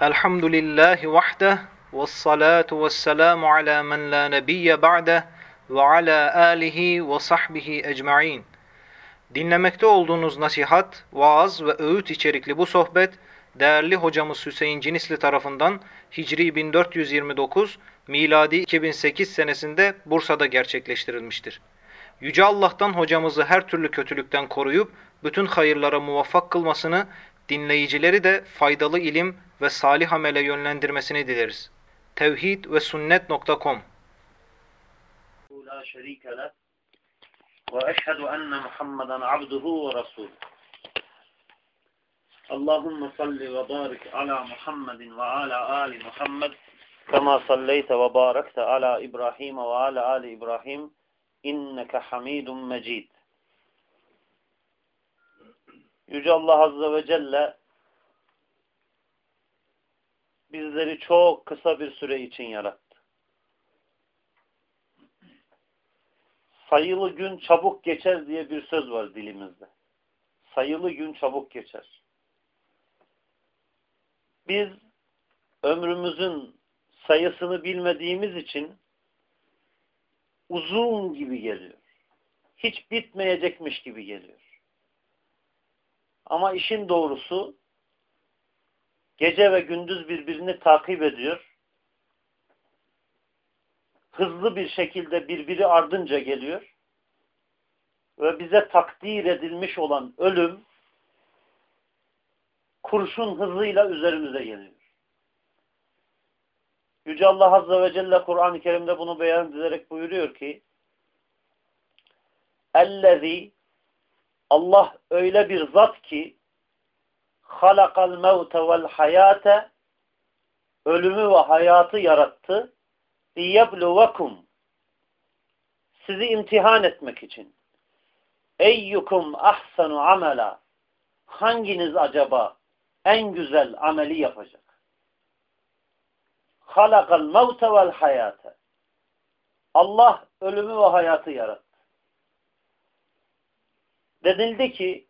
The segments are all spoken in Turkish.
Elhamdülillahi vahde ve salatu ve selamu ala men la nebiyye ba'de ve ala alihi ve sahbihi ecma'in. Dinlemekte olduğunuz nasihat, vaaz ve öğüt içerikli bu sohbet, değerli hocamız Hüseyin Cinisli tarafından Hicri 1429, miladi 2008 senesinde Bursa'da gerçekleştirilmiştir. Yüce Allah'tan hocamızı her türlü kötülükten koruyup bütün hayırlara muvaffak kılmasını dinleyicileri de faydalı ilim ve salih amele yönlendirmesini dileriz. Tevhid ve sünnet.com La şerike leh ve eşhedü enne Muhammeden abduhu ve resulü. Allahümme salli ve barik ala Muhammedin ve ala ali Muhammed kema salleyte ve barakte ala İbrahim ve ala ali İbrahim inneke hamidun mecid. Yüce Allah Azze ve Celle bizleri çok kısa bir süre için yarattı. sayılı gün çabuk geçer diye bir söz var dilimizde. Sayılı gün çabuk geçer. Biz ömrümüzün sayısını bilmediğimiz için uzun gibi geliyor. Hiç bitmeyecekmiş gibi geliyor. Ama işin doğrusu gece ve gündüz birbirini takip ediyor hızlı bir şekilde birbiri ardınca geliyor. Ve bize takdir edilmiş olan ölüm kurşun hızıyla üzerimize geliyor. Yüce Allah Azze ve Celle Kur'an-ı Kerim'de bunu beyan ederek buyuruyor ki Ellezî Allah öyle bir zat ki halakal mevte vel hayate ölümü ve hayatı yarattı. Liyebluvekum sizi imtihan etmek için. Eyyukum ahsanu amela hanginiz acaba en güzel ameli yapacak? Halakal mevte vel hayate Allah ölümü ve hayatı yarattı. Denildi ki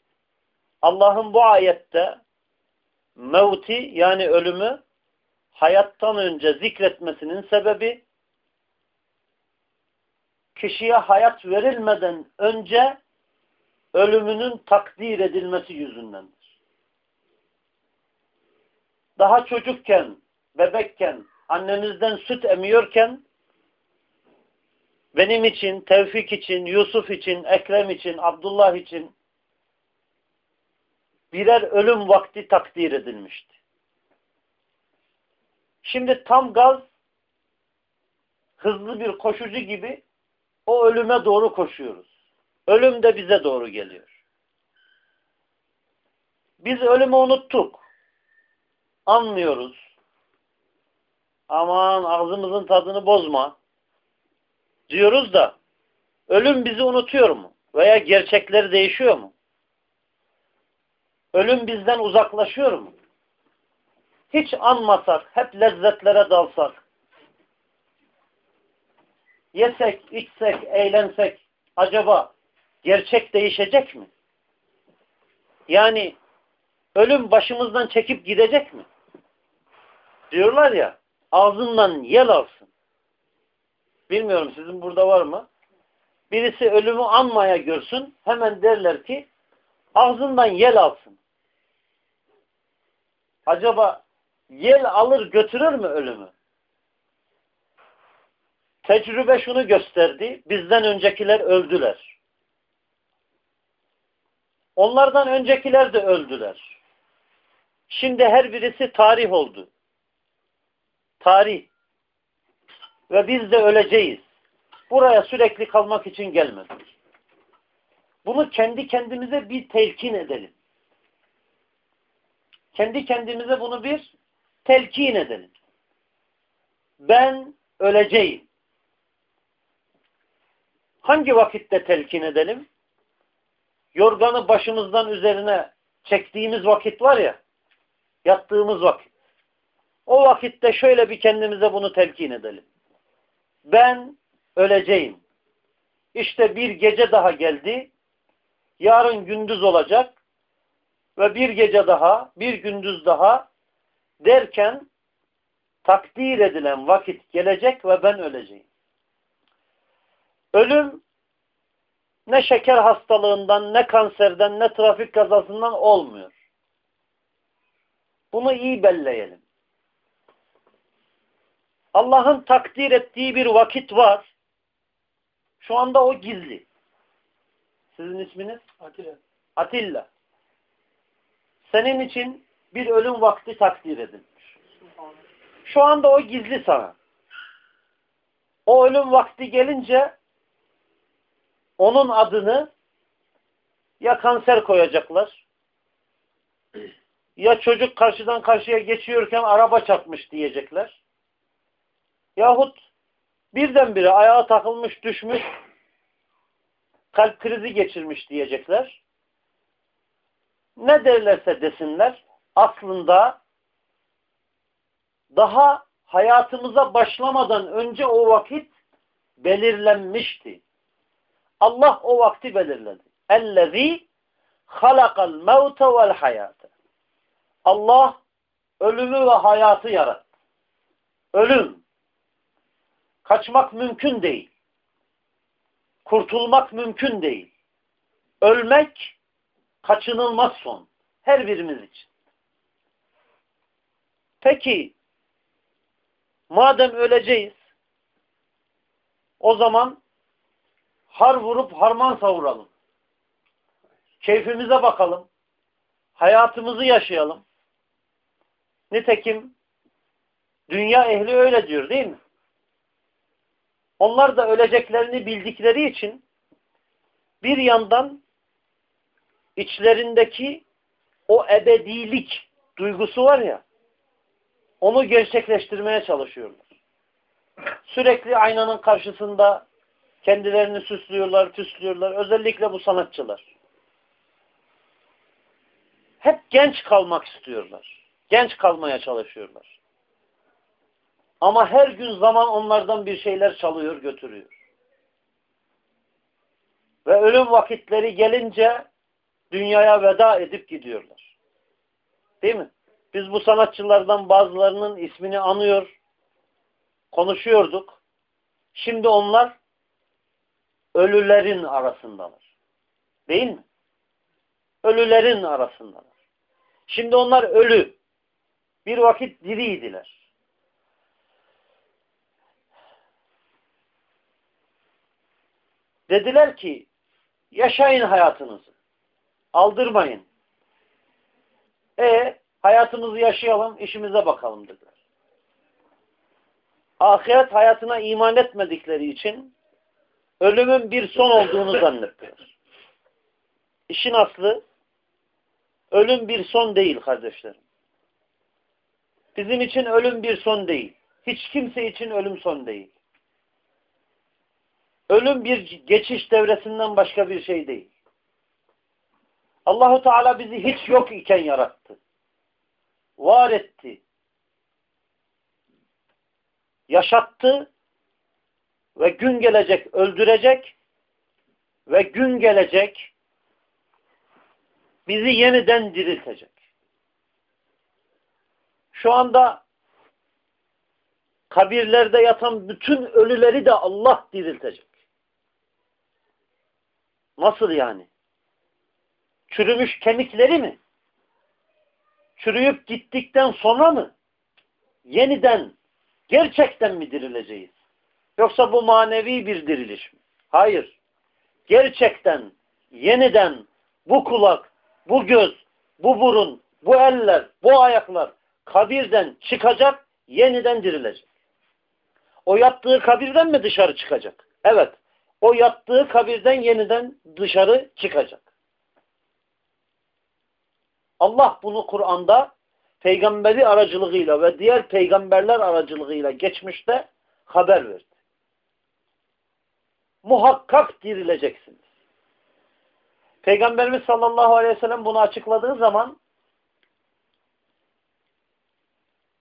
Allah'ın bu ayette mevti yani ölümü hayattan önce zikretmesinin sebebi kişiye hayat verilmeden önce ölümünün takdir edilmesi yüzündendir. Daha çocukken, bebekken, annemizden süt emiyorken benim için, Tevfik için, Yusuf için, Ekrem için, Abdullah için birer ölüm vakti takdir edilmişti. Şimdi tam gaz hızlı bir koşucu gibi o ölüme doğru koşuyoruz. Ölüm de bize doğru geliyor. Biz ölümü unuttuk. Anlıyoruz. Aman ağzımızın tadını bozma. Diyoruz da ölüm bizi unutuyor mu? Veya gerçekleri değişiyor mu? Ölüm bizden uzaklaşıyor mu? Hiç anmasak, hep lezzetlere dalsak, yesek, içsek, eğlensek acaba gerçek değişecek mi? Yani ölüm başımızdan çekip gidecek mi? Diyorlar ya ağzından yel alsın. Bilmiyorum sizin burada var mı? Birisi ölümü anmaya görsün hemen derler ki ağzından yel alsın. Acaba yel alır götürür mü ölümü? Tecrübe şunu gösterdi. Bizden öncekiler öldüler. Onlardan öncekiler de öldüler. Şimdi her birisi tarih oldu. Tarih. Ve biz de öleceğiz. Buraya sürekli kalmak için gelmedik. Bunu kendi kendimize bir telkin edelim. Kendi kendimize bunu bir telkin edelim. Ben öleceğim. Hangi vakitte telkin edelim? Yorganı başımızdan üzerine çektiğimiz vakit var ya, yattığımız vakit. O vakitte şöyle bir kendimize bunu telkin edelim. Ben öleceğim. İşte bir gece daha geldi. Yarın gündüz olacak. Ve bir gece daha, bir gündüz daha derken takdir edilen vakit gelecek ve ben öleceğim. Ölüm ne şeker hastalığından, ne kanserden, ne trafik kazasından olmuyor. Bunu iyi belleyelim. Allah'ın takdir ettiği bir vakit var. Şu anda o gizli. Sizin isminiz? Atilla. Atilla. Senin için bir ölüm vakti takdir edilmiş. Şu anda o gizli sana. O ölüm vakti gelince onun adını ya kanser koyacaklar ya çocuk karşıdan karşıya geçiyorken araba çarpmış diyecekler. Yahut birdenbire ayağa takılmış düşmüş kalp krizi geçirmiş diyecekler. Ne derlerse desinler aslında daha hayatımıza başlamadan önce o vakit belirlenmişti. Allah o vakti belirledi. Ellezî halakal mevte vel hayate. Allah ölümü ve hayatı yarattı. Ölüm. Kaçmak mümkün değil. Kurtulmak mümkün değil. Ölmek kaçınılmaz son. Her birimiz için. Peki madem öleceğiz o zaman har vurup harman savuralım. Keyfimize bakalım. Hayatımızı yaşayalım. Nitekim dünya ehli öyle diyor değil mi? Onlar da öleceklerini bildikleri için bir yandan içlerindeki o ebedilik duygusu var ya onu gerçekleştirmeye çalışıyorlar. Sürekli aynanın karşısında kendilerini süslüyorlar, püslüyorlar. Özellikle bu sanatçılar. Hep genç kalmak istiyorlar. Genç kalmaya çalışıyorlar. Ama her gün zaman onlardan bir şeyler çalıyor, götürüyor. Ve ölüm vakitleri gelince dünyaya veda edip gidiyorlar. Değil mi? Biz bu sanatçılardan bazılarının ismini anıyor, konuşuyorduk. Şimdi onlar ölülerin arasındalar. Değil mi? Ölülerin arasındalar. Şimdi onlar ölü. Bir vakit diriydiler. Dediler ki yaşayın hayatınızı. Aldırmayın. E hayatımızı yaşayalım, işimize bakalım dediler. Ahiret hayatına iman etmedikleri için ölümün bir son olduğunu zannettiler. İşin aslı ölüm bir son değil kardeşlerim. Bizim için ölüm bir son değil. Hiç kimse için ölüm son değil. Ölüm bir geçiş devresinden başka bir şey değil. Allahu Teala bizi hiç yok iken yarattı. Var etti. Yaşattı ve gün gelecek öldürecek ve gün gelecek bizi yeniden diriltecek. Şu anda kabirlerde yatan bütün ölüleri de Allah diriltecek. Nasıl yani? Çürümüş kemikleri mi? Çürüyüp gittikten sonra mı? Yeniden gerçekten mi dirileceğiz? Yoksa bu manevi bir diriliş mi? Hayır. Gerçekten yeniden bu kulak, bu göz, bu burun, bu eller, bu ayaklar kabirden çıkacak, yeniden dirilecek. O yattığı kabirden mi dışarı çıkacak? Evet. O yattığı kabirden yeniden dışarı çıkacak. Allah bunu Kur'an'da peygamberi aracılığıyla ve diğer peygamberler aracılığıyla geçmişte haber verdi. Muhakkak dirileceksiniz. Peygamberimiz sallallahu aleyhi ve sellem bunu açıkladığı zaman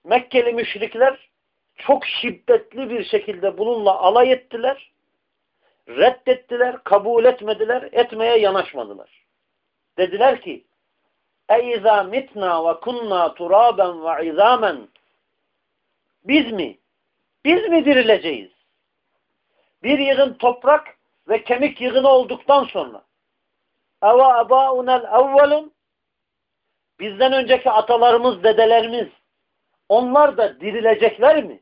Mekkeli müşrikler çok şiddetli bir şekilde bununla alay ettiler Reddettiler, kabul etmediler, etmeye yanaşmadılar. Dediler ki اَيْذَا مِتْنَا وَكُنَّا تُرَابًا وَعِذَامًا Biz mi? Biz mi dirileceğiz? Bir yığın toprak ve kemik yığını olduktan sonra اَوَا اَبَاءُنَا الْاَوَّلُونَ Bizden önceki atalarımız, dedelerimiz onlar da dirilecekler mi?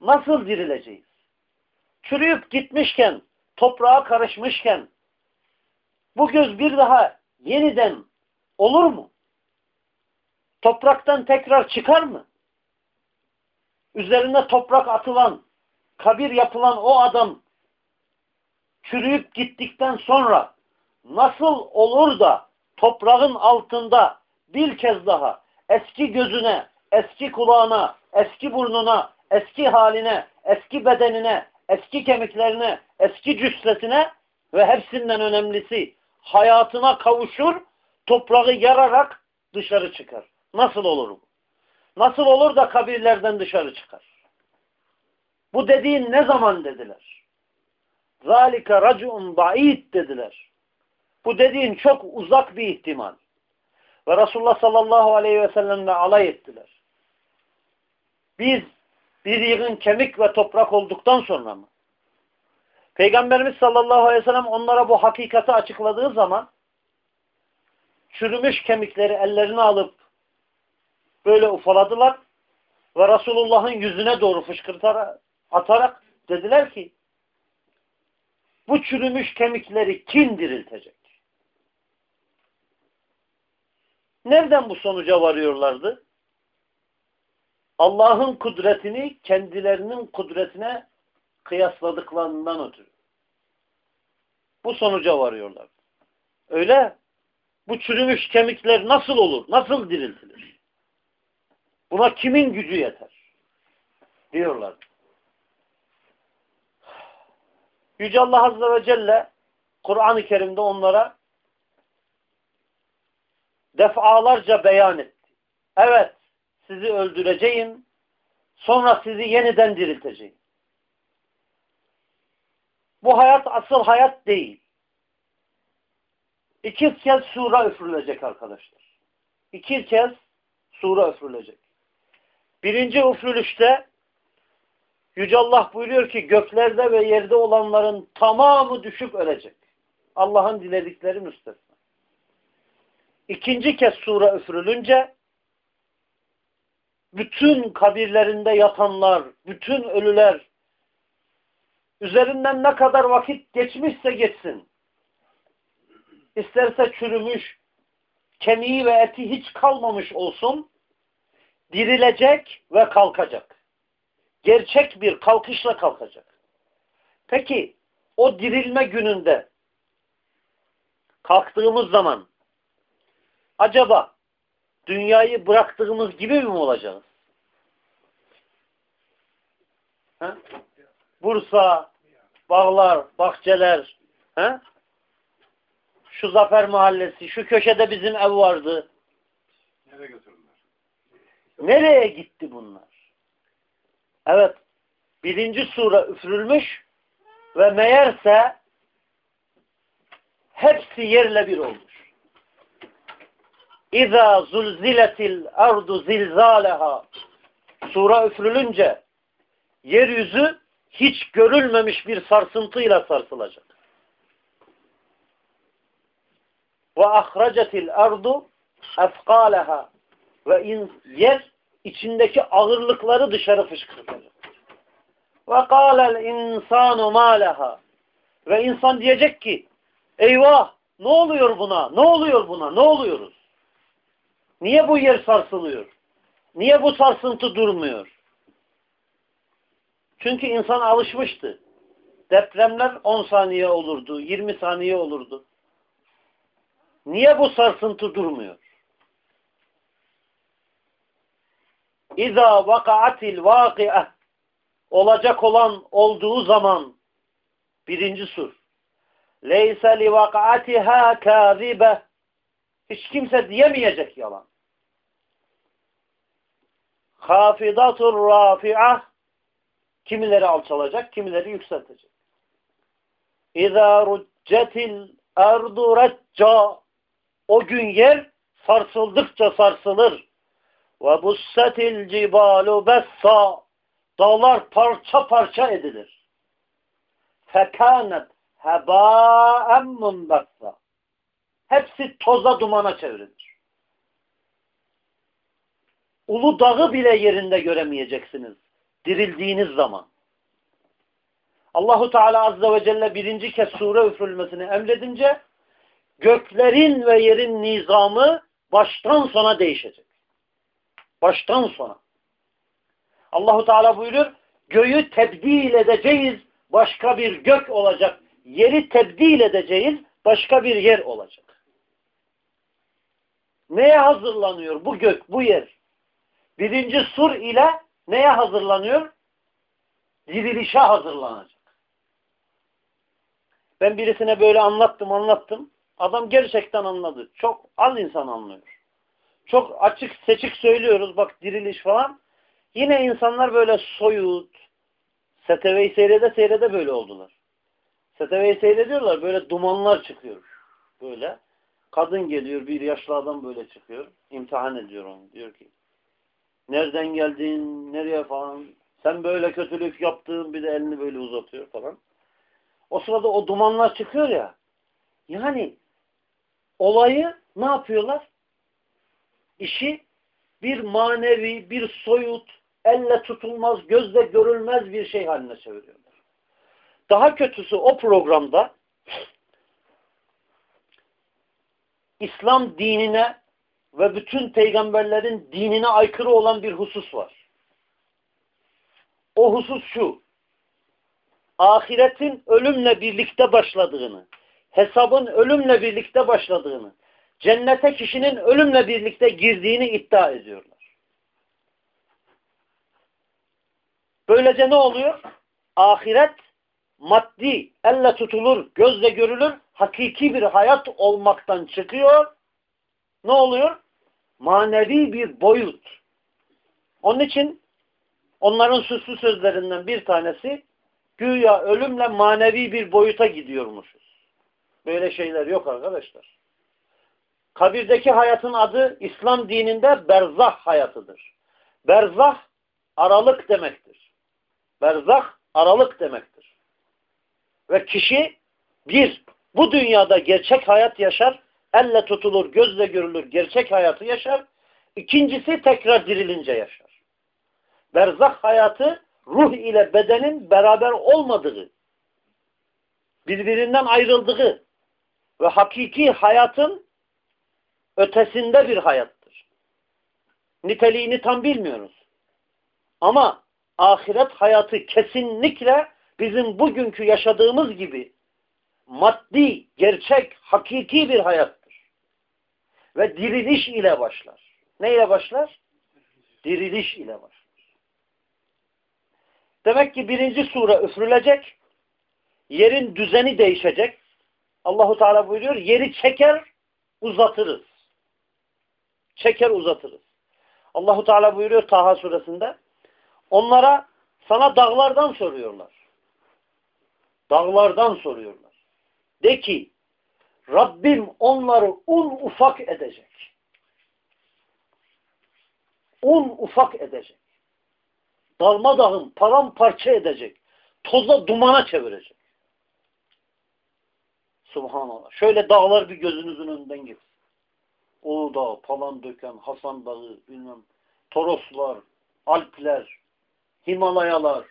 Nasıl dirileceğiz? Çürüyüp gitmişken, toprağa karışmışken bu göz bir daha yeniden olur mu? Topraktan tekrar çıkar mı? Üzerine toprak atılan, kabir yapılan o adam çürüyüp gittikten sonra nasıl olur da toprağın altında bir kez daha eski gözüne, eski kulağına, eski burnuna, eski haline, eski bedenine, eski kemiklerine, eski cüssesine ve hepsinden önemlisi hayatına kavuşur, toprağı yararak dışarı çıkar. Nasıl olur bu? Nasıl olur da kabirlerden dışarı çıkar? Bu dediğin ne zaman dediler? Zalike racun ba'id dediler. Bu dediğin çok uzak bir ihtimal. Ve Resulullah sallallahu aleyhi ve sellemle alay ettiler. Biz bir yığın kemik ve toprak olduktan sonra mı? Peygamberimiz sallallahu aleyhi ve sellem onlara bu hakikati açıkladığı zaman çürümüş kemikleri ellerine alıp böyle ufaladılar ve Resulullah'ın yüzüne doğru fışkırtarak atarak dediler ki bu çürümüş kemikleri kim diriltecek? Nereden bu sonuca varıyorlardı? Allah'ın kudretini kendilerinin kudretine kıyasladıklarından ötürü. Bu sonuca varıyorlar. Öyle. Bu çürümüş kemikler nasıl olur? Nasıl diriltilir? Buna kimin gücü yeter? Diyorlar. Yüce Allah Azze ve Celle Kur'an-ı Kerim'de onlara defalarca beyan etti. Evet, sizi öldüreceğim, sonra sizi yeniden dirilteceğim. Bu hayat asıl hayat değil. İki kez sura üfürülecek arkadaşlar. İki kez sura üfürülecek. Birinci üfürülüşte Yüce Allah buyuruyor ki göklerde ve yerde olanların tamamı düşüp ölecek. Allah'ın diledikleri müstesna. İkinci kez sura üfürülünce bütün kabirlerinde yatanlar, bütün ölüler, üzerinden ne kadar vakit geçmişse geçsin, isterse çürümüş, kemiği ve eti hiç kalmamış olsun, dirilecek ve kalkacak. Gerçek bir kalkışla kalkacak. Peki, o dirilme gününde kalktığımız zaman acaba dünyayı bıraktığımız gibi mi olacağız? He? Bursa, bağlar, bahçeler, he? şu Zafer Mahallesi, şu köşede bizim ev vardı. Nereye götürdüler? Nereye gitti bunlar? Evet, birinci sure üfürülmüş ve meğerse hepsi yerle bir olmuş. İza zulziletil ardu zilzaleha Sura üfürülünce yeryüzü hiç görülmemiş bir sarsıntıyla sarsılacak. Ve ahracetil ardu efkaleha ve in, yer içindeki ağırlıkları dışarı fışkırtacak. Ve kâlel insanu mâleha ve insan diyecek ki eyvah ne oluyor buna? Ne oluyor buna? Ne oluyoruz? Niye bu yer sarsılıyor? Niye bu sarsıntı durmuyor? Çünkü insan alışmıştı. Depremler 10 saniye olurdu, 20 saniye olurdu. Niye bu sarsıntı durmuyor? İza vakaatil vaki'ah olacak olan olduğu zaman birinci sur. Leyse li vakatiha kâzibe hiç kimse diyemeyecek yalan. Hafidatur rafi'ah Kimileri alçalacak, kimileri yükseltecek. İzâ ruccetil erdu recca O gün yer sarsıldıkça sarsılır. Ve bussetil cibalu bessa dağlar parça parça edilir. Fekanet hebâen munbessa hepsi toza dumana çevrilir. Ulu dağı bile yerinde göremeyeceksiniz. Dirildiğiniz zaman. Allahu Teala Azze ve Celle birinci kez sure üfürülmesini emredince göklerin ve yerin nizamı baştan sona değişecek. Baştan sona. Allahu Teala buyuruyor, göğü tebdil edeceğiz, başka bir gök olacak. Yeri tebdil edeceğiz, başka bir yer olacak. Neye hazırlanıyor bu gök, bu yer? Birinci sur ile neye hazırlanıyor? Dirilişe hazırlanacak. Ben birisine böyle anlattım anlattım. Adam gerçekten anladı. Çok az insan anlıyor. Çok açık seçik söylüyoruz bak diriliş falan. Yine insanlar böyle soyut. STV'yi seyrede seyrede böyle oldular. STV'yi seyrediyorlar böyle dumanlar çıkıyor. Böyle. Kadın geliyor bir yaşlı adam böyle çıkıyor. İmtihan ediyor onu. Diyor ki nereden geldin, nereye falan. Sen böyle kötülük yaptın bir de elini böyle uzatıyor falan. O sırada o dumanlar çıkıyor ya. Yani olayı ne yapıyorlar? İşi bir manevi, bir soyut, elle tutulmaz, gözle görülmez bir şey haline çeviriyorlar. Daha kötüsü o programda İslam dinine ve bütün peygamberlerin dinine aykırı olan bir husus var. O husus şu. Ahiretin ölümle birlikte başladığını, hesabın ölümle birlikte başladığını, cennete kişinin ölümle birlikte girdiğini iddia ediyorlar. Böylece ne oluyor? Ahiret maddi, elle tutulur, gözle görülür, hakiki bir hayat olmaktan çıkıyor. Ne oluyor? Manevi bir boyut. Onun için onların süslü sözlerinden bir tanesi güya ölümle manevi bir boyuta gidiyormuşuz. Böyle şeyler yok arkadaşlar. Kabirdeki hayatın adı İslam dininde berzah hayatıdır. Berzah aralık demektir. Berzah aralık demektir. Ve kişi bir, bu dünyada gerçek hayat yaşar, elle tutulur, gözle görülür gerçek hayatı yaşar. İkincisi tekrar dirilince yaşar. Berzak hayatı ruh ile bedenin beraber olmadığı, birbirinden ayrıldığı ve hakiki hayatın ötesinde bir hayattır. Niteliğini tam bilmiyoruz. Ama ahiret hayatı kesinlikle bizim bugünkü yaşadığımız gibi maddi, gerçek, hakiki bir hayattır. Ve diriliş ile başlar. Ne ile başlar? Diriliş ile başlar. Demek ki birinci sure üfrülecek, yerin düzeni değişecek. Allahu Teala buyuruyor, yeri çeker, uzatırız. Çeker, uzatırız. Allahu Teala buyuruyor Taha suresinde, onlara sana dağlardan soruyorlar. Dağlardan soruyorlar. De ki Rabbim onları un ufak edecek. Un ufak edecek. Darmadağın paramparça edecek. Toza dumana çevirecek. Subhanallah. Şöyle dağlar bir gözünüzün önünden geçsin. Uludağ, Palandöken, Hasan Dağı, bilmem, Toroslar, Alpler, Himalayalar.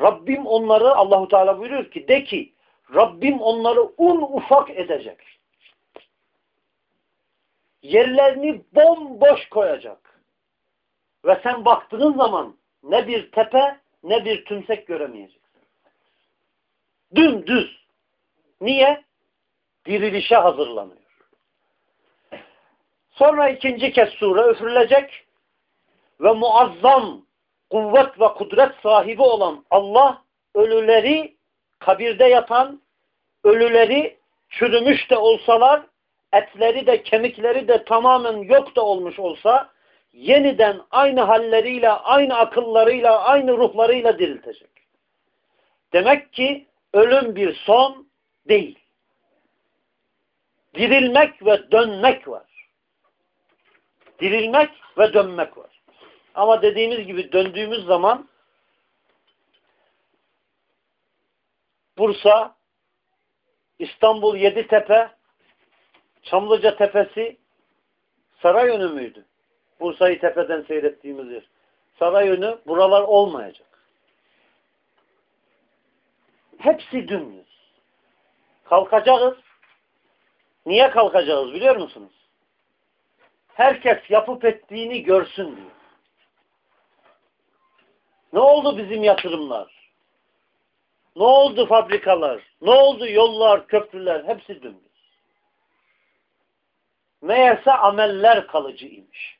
Rabbim onları Allahu Teala buyuruyor ki de ki Rabbim onları un ufak edecek. Yerlerini bomboş koyacak. Ve sen baktığın zaman ne bir tepe ne bir tümsek göremeyeceksin. Dümdüz. Niye? Dirilişe hazırlanıyor. Sonra ikinci kez sure üfürülecek ve muazzam kuvvet ve kudret sahibi olan Allah ölüleri kabirde yatan ölüleri çürümüş de olsalar, etleri de kemikleri de tamamen yok da olmuş olsa, yeniden aynı halleriyle, aynı akıllarıyla, aynı ruhlarıyla diriltecek. Demek ki ölüm bir son değil. Dirilmek ve dönmek var. Dirilmek ve dönmek var. Ama dediğimiz gibi döndüğümüz zaman Bursa, İstanbul Yeditepe, Çamlıca Tepesi Sarayönü müydü? Bursa'yı tepeden seyrettiğimiz yer. Sarayönü buralar olmayacak. Hepsi dümdüz. Kalkacağız. Niye kalkacağız biliyor musunuz? Herkes yapıp ettiğini görsün diyor. Ne oldu bizim yatırımlar? Ne oldu fabrikalar? Ne oldu yollar, köprüler? Hepsi dümdüz. Meğerse ameller kalıcıymış.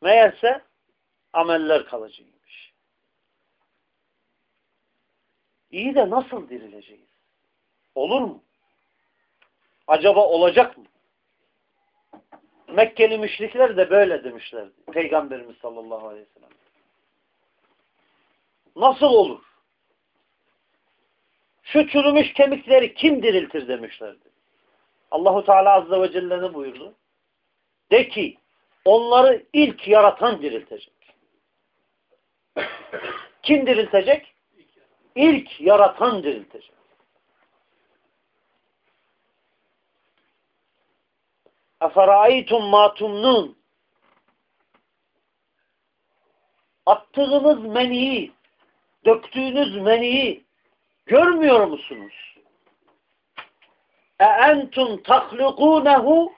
Meğerse ameller kalıcıymış. İyi de nasıl dirileceğiz? Olur mu? Acaba olacak mı? Mekkeli müşrikler de böyle demişlerdi. Peygamberimiz sallallahu aleyhi ve sellem. Nasıl olur? Şu çürümüş kemikleri kim diriltir demişlerdi. Allahu Teala azze ve celle ne buyurdu? De ki onları ilk yaratan diriltecek. Kim diriltecek? İlk yaratan diriltecek. Eferaitum ma tumnun Attığınız meniyi, döktüğünüz meniyi görmüyor musunuz? E entum tahlukunehu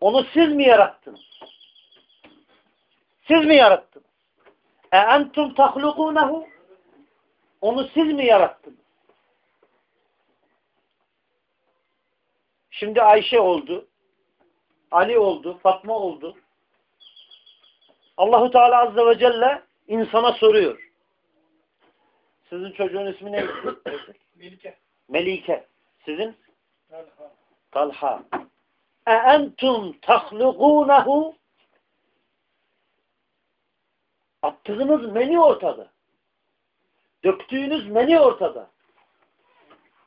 onu siz mi yarattınız? Siz mi yarattınız? E entum tahlukunehu onu siz mi yarattınız? Şimdi Ayşe oldu. Ali oldu. Fatma oldu. Allahu Teala Azze ve Celle insana soruyor. Sizin çocuğun ismi neydi? Melike. Melike. Sizin? Talha. Talha. E entum tahlukunehu Attığınız meni ortada. Döktüğünüz meni ortada.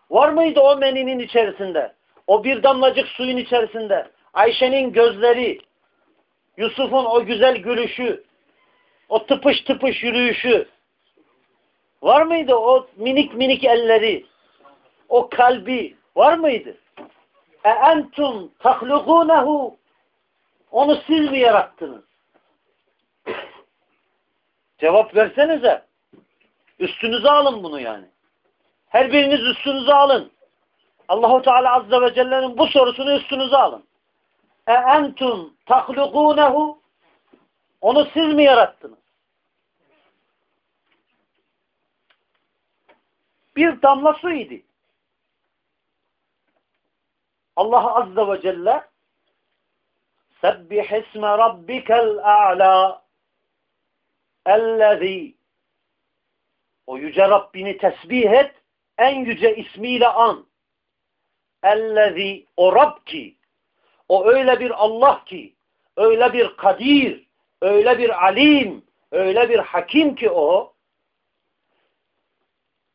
Var mıydı o meninin içerisinde? O bir damlacık suyun içerisinde. Ayşe'nin gözleri, Yusuf'un o güzel gülüşü, o tıpış tıpış yürüyüşü. Var mıydı o minik minik elleri, o kalbi var mıydı? E entum tahlukunehu onu siz mi yarattınız? Cevap versenize. Üstünüze alın bunu yani. Her biriniz üstünüze alın. Allahu Teala Azze ve Celle'nin bu sorusunu üstünüze alın. E entum tahlukunehu onu siz mi yarattınız? Bir damla su idi. Allah Azze ve Celle Sebbih isme rabbikel a'la ellezî o yüce Rabbini tesbih et en yüce ismiyle an ellezî o Rab ki o öyle bir Allah ki öyle bir kadir öyle bir alim öyle bir hakim ki o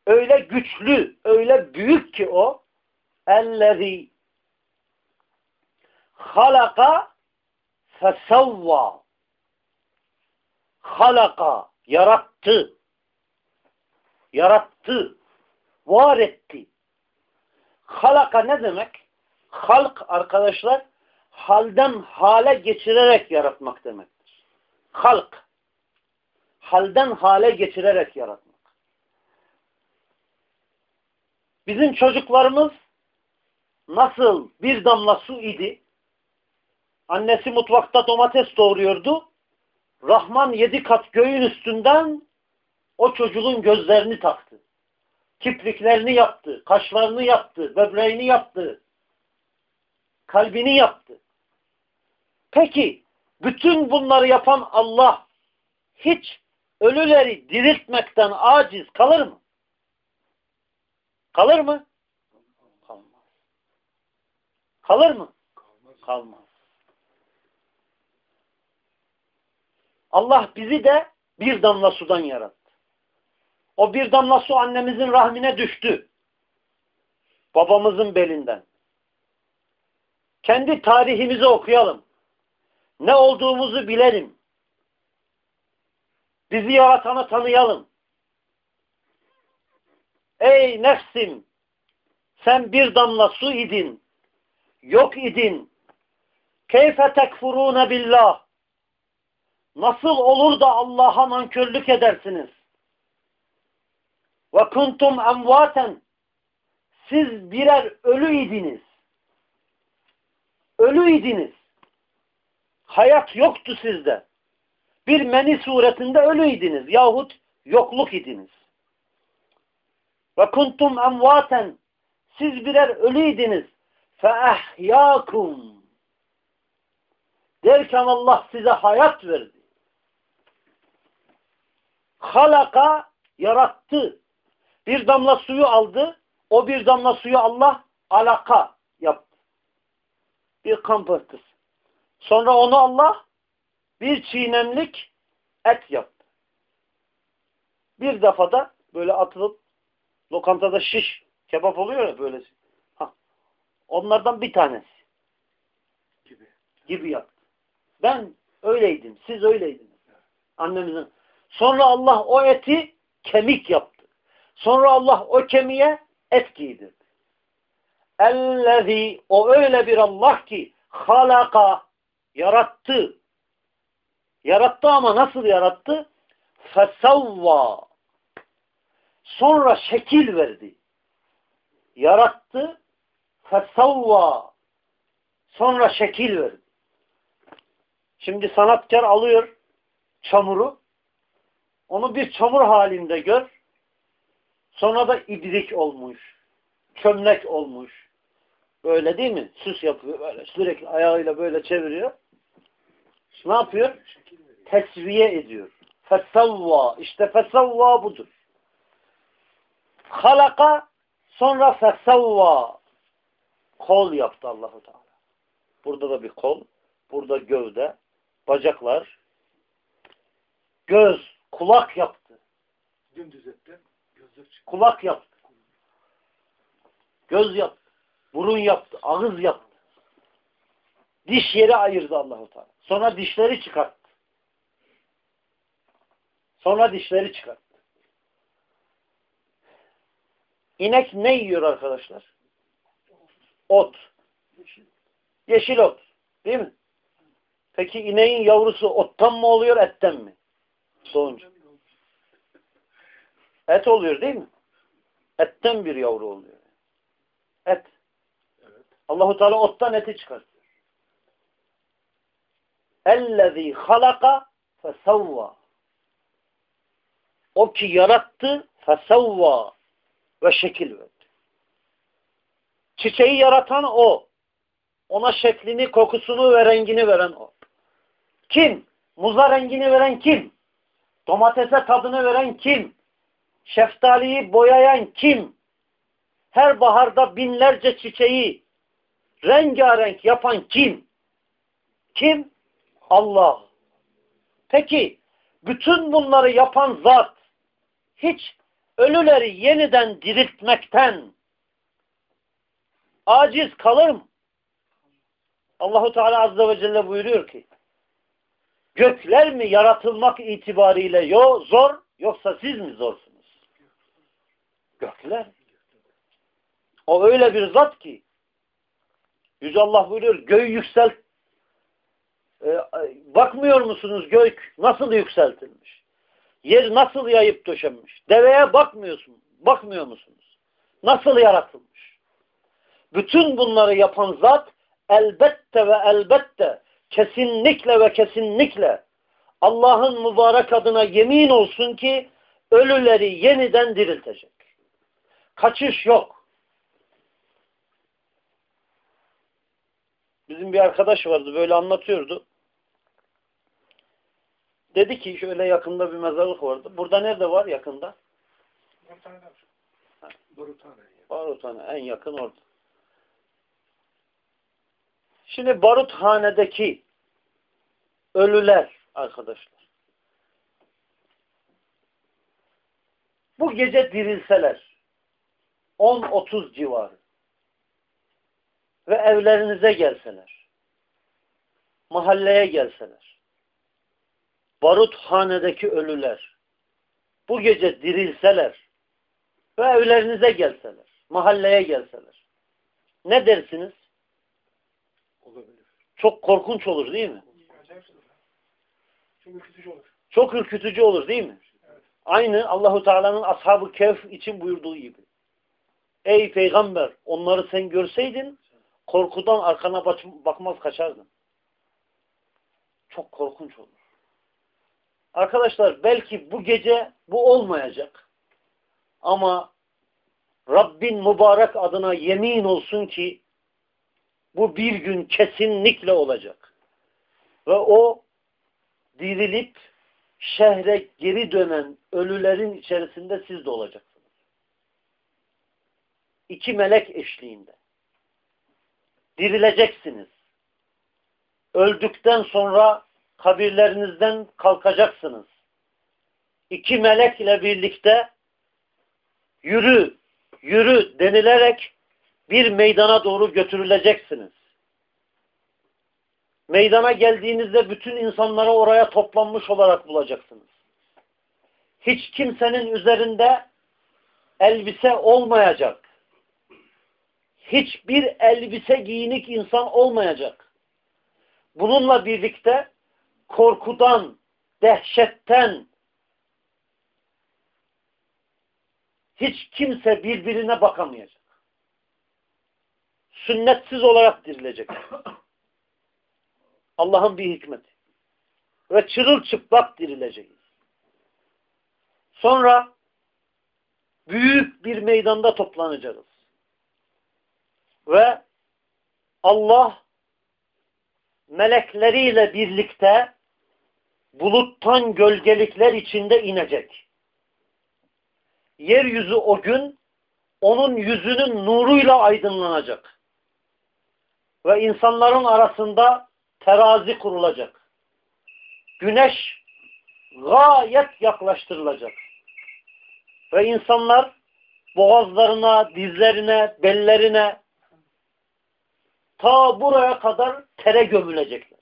öyle güçlü öyle büyük ki o. Ellezî halaka fesavva. Halaka yarattı. Yarattı var etti. Halaka ne demek? Halk arkadaşlar halden hale geçirerek yaratmak demektir. Halk. Halden hale geçirerek yaratmak bizim çocuklarımız nasıl bir damla su idi Annesi mutfakta domates doğuruyordu. Rahman yedi kat göğün üstünden o çocuğun gözlerini taktı. Kipriklerini yaptı, kaşlarını yaptı, böbreğini yaptı, kalbini yaptı. Peki, bütün bunları yapan Allah hiç ölüleri diriltmekten aciz kalır mı? Kalır mı? Kalmaz. Kalır mı? Kalmaz. Allah bizi de bir damla sudan yarattı. O bir damla su annemizin rahmine düştü. Babamızın belinden. Kendi tarihimizi okuyalım. Ne olduğumuzu bilelim. Bizi yaratanı tanıyalım. Ey nefsim! Sen bir damla su idin. Yok idin. Keyfe tekfurune billah. Nasıl olur da Allah'a nankörlük edersiniz? Ve kuntum emvaten. Siz birer ölü idiniz. Ölü idiniz. Hayat yoktu sizde. Bir meni suretinde ölü idiniz. Yahut yokluk idiniz. Ve kuntum emvaten. Siz birer ölü idiniz. Fe ehyâkum. Derken Allah size hayat verdi. Halaka yarattı. Bir damla suyu aldı. O bir damla suyu Allah alaka yaptı. Bir kan pıhtısı. Sonra onu Allah bir çiğnemlik et yaptı. Bir defada böyle atılıp lokantada şiş kebap oluyor ya böylesi. Ha. Onlardan bir tanesi. Gibi. Gibi yaptı. Ben öyleydim. Siz öyleydiniz. Annemizin. Sonra Allah o eti kemik yaptı. Sonra Allah o kemiğe et giydirdi. Ellezî o öyle bir Allah ki halaka yarattı. Yarattı ama nasıl yarattı? Fesavva sonra şekil verdi. Yarattı fesavva sonra şekil verdi. Şimdi sanatkar alıyor çamuru onu bir çamur halinde gör sonra da ibrik olmuş çömlek olmuş böyle değil mi? Süs yapıyor böyle sürekli ayağıyla böyle çeviriyor. Ne yapıyor? Tesviye ediyor. Fesavva. İşte fesavva budur. Halaka sonra fesavva. Kol yaptı Allahu Teala. Burada da bir kol. Burada gövde. Bacaklar. Göz. Kulak yaptı. Dümdüz etti. Kulak yaptı. Göz yaptı. Burun yaptı. Ağız yaptı. Diş yeri ayırdı Allahu Teala. Sonra dişleri çıkarttı. Sonra dişleri çıkarttı. İnek ne yiyor arkadaşlar? Ot. Yeşil ot. Değil mi? Peki ineğin yavrusu ottan mı oluyor, etten mi? Doğunca. Et oluyor değil mi? Etten bir yavru oluyor. Et. Evet. Allahu Teala ottan eti çıkartıyor. Ellezî halaka fesavva. O ki yarattı fesavva ve şekil verdi. Çiçeği yaratan o. Ona şeklini, kokusunu ve rengini veren o. Kim? Muza rengini veren kim? Domatese tadını veren kim? Şeftaliyi boyayan kim? Her baharda binlerce çiçeği rengarenk yapan kim? Kim? Allah. Peki bütün bunları yapan zat hiç ölüleri yeniden diriltmekten aciz kalır mı? Allahu Teala Azze ve Celle buyuruyor ki gökler mi yaratılmak itibariyle yo, zor yoksa siz mi zorsunuz? Gökler. O öyle bir zat ki Yüce Allah buyuruyor göğü yükselt e, bakmıyor musunuz gök nasıl yükseltilmiş? Yer nasıl yayıp döşenmiş? Deveye bakmıyorsun, bakmıyor musunuz? Nasıl yaratılmış? Bütün bunları yapan zat elbette ve elbette kesinlikle ve kesinlikle Allah'ın mübarek adına yemin olsun ki ölüleri yeniden diriltecek. Kaçış yok. Bizim bir arkadaş vardı böyle anlatıyordu. Dedi ki şöyle yakında bir mezarlık vardı. Burada nerede var yakında? Baruthane. Baruthane en yakın orada. Şimdi baruthanedeki ölüler arkadaşlar. Bu gece dirilseler 10-30 civarı ve evlerinize gelseler, mahalleye gelseler, baruthanedeki ölüler, bu gece dirilseler ve evlerinize gelseler, mahalleye gelseler, ne dersiniz? Olabilir. Çok korkunç olur değil mi? Çok ürkütücü olur. Çok ürkütücü olur değil mi? Aynı Allahu Teala'nın Ashab-ı Kehf için buyurduğu gibi. Ey peygamber onları sen görseydin korkudan arkana bakmaz kaçardın. Çok korkunç olur. Arkadaşlar belki bu gece bu olmayacak. Ama Rabbin mübarek adına yemin olsun ki bu bir gün kesinlikle olacak. Ve o dirilip şehre geri dönen ölülerin içerisinde siz de olacaksınız. İki melek eşliğinde. Dirileceksiniz. Öldükten sonra kabirlerinizden kalkacaksınız. İki melek ile birlikte yürü, yürü denilerek bir meydana doğru götürüleceksiniz. Meydana geldiğinizde bütün insanları oraya toplanmış olarak bulacaksınız. Hiç kimsenin üzerinde elbise olmayacak. Hiçbir elbise giyinik insan olmayacak. Bununla birlikte korkudan, dehşetten hiç kimse birbirine bakamayacak. Sünnetsiz olarak dirilecek. Allah'ın bir hikmeti. Ve çırılçıplak dirileceğiz. Sonra büyük bir meydanda toplanacağız. Ve Allah melekleriyle birlikte buluttan gölgelikler içinde inecek. Yeryüzü o gün onun yüzünün nuruyla aydınlanacak. Ve insanların arasında terazi kurulacak. Güneş gayet yaklaştırılacak. Ve insanlar boğazlarına, dizlerine, bellerine ta buraya kadar tere gömülecekler.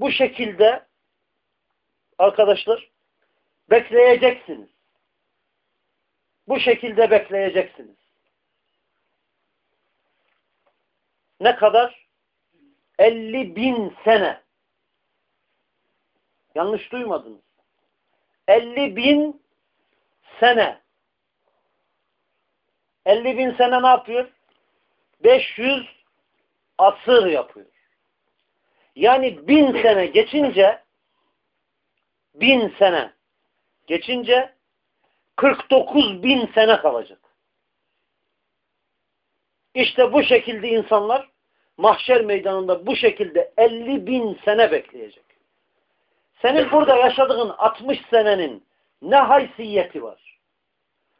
Bu şekilde arkadaşlar bekleyeceksiniz. Bu şekilde bekleyeceksiniz. Ne kadar? 50 bin sene. Yanlış duymadınız. 50 bin sene. 50 bin sene ne yapıyor? 500 asır yapıyor. Yani bin sene geçince bin sene geçince 49 bin sene kalacak. İşte bu şekilde insanlar mahşer meydanında bu şekilde 50 bin sene bekleyecek. Senin burada yaşadığın 60 senenin ne haysiyeti var?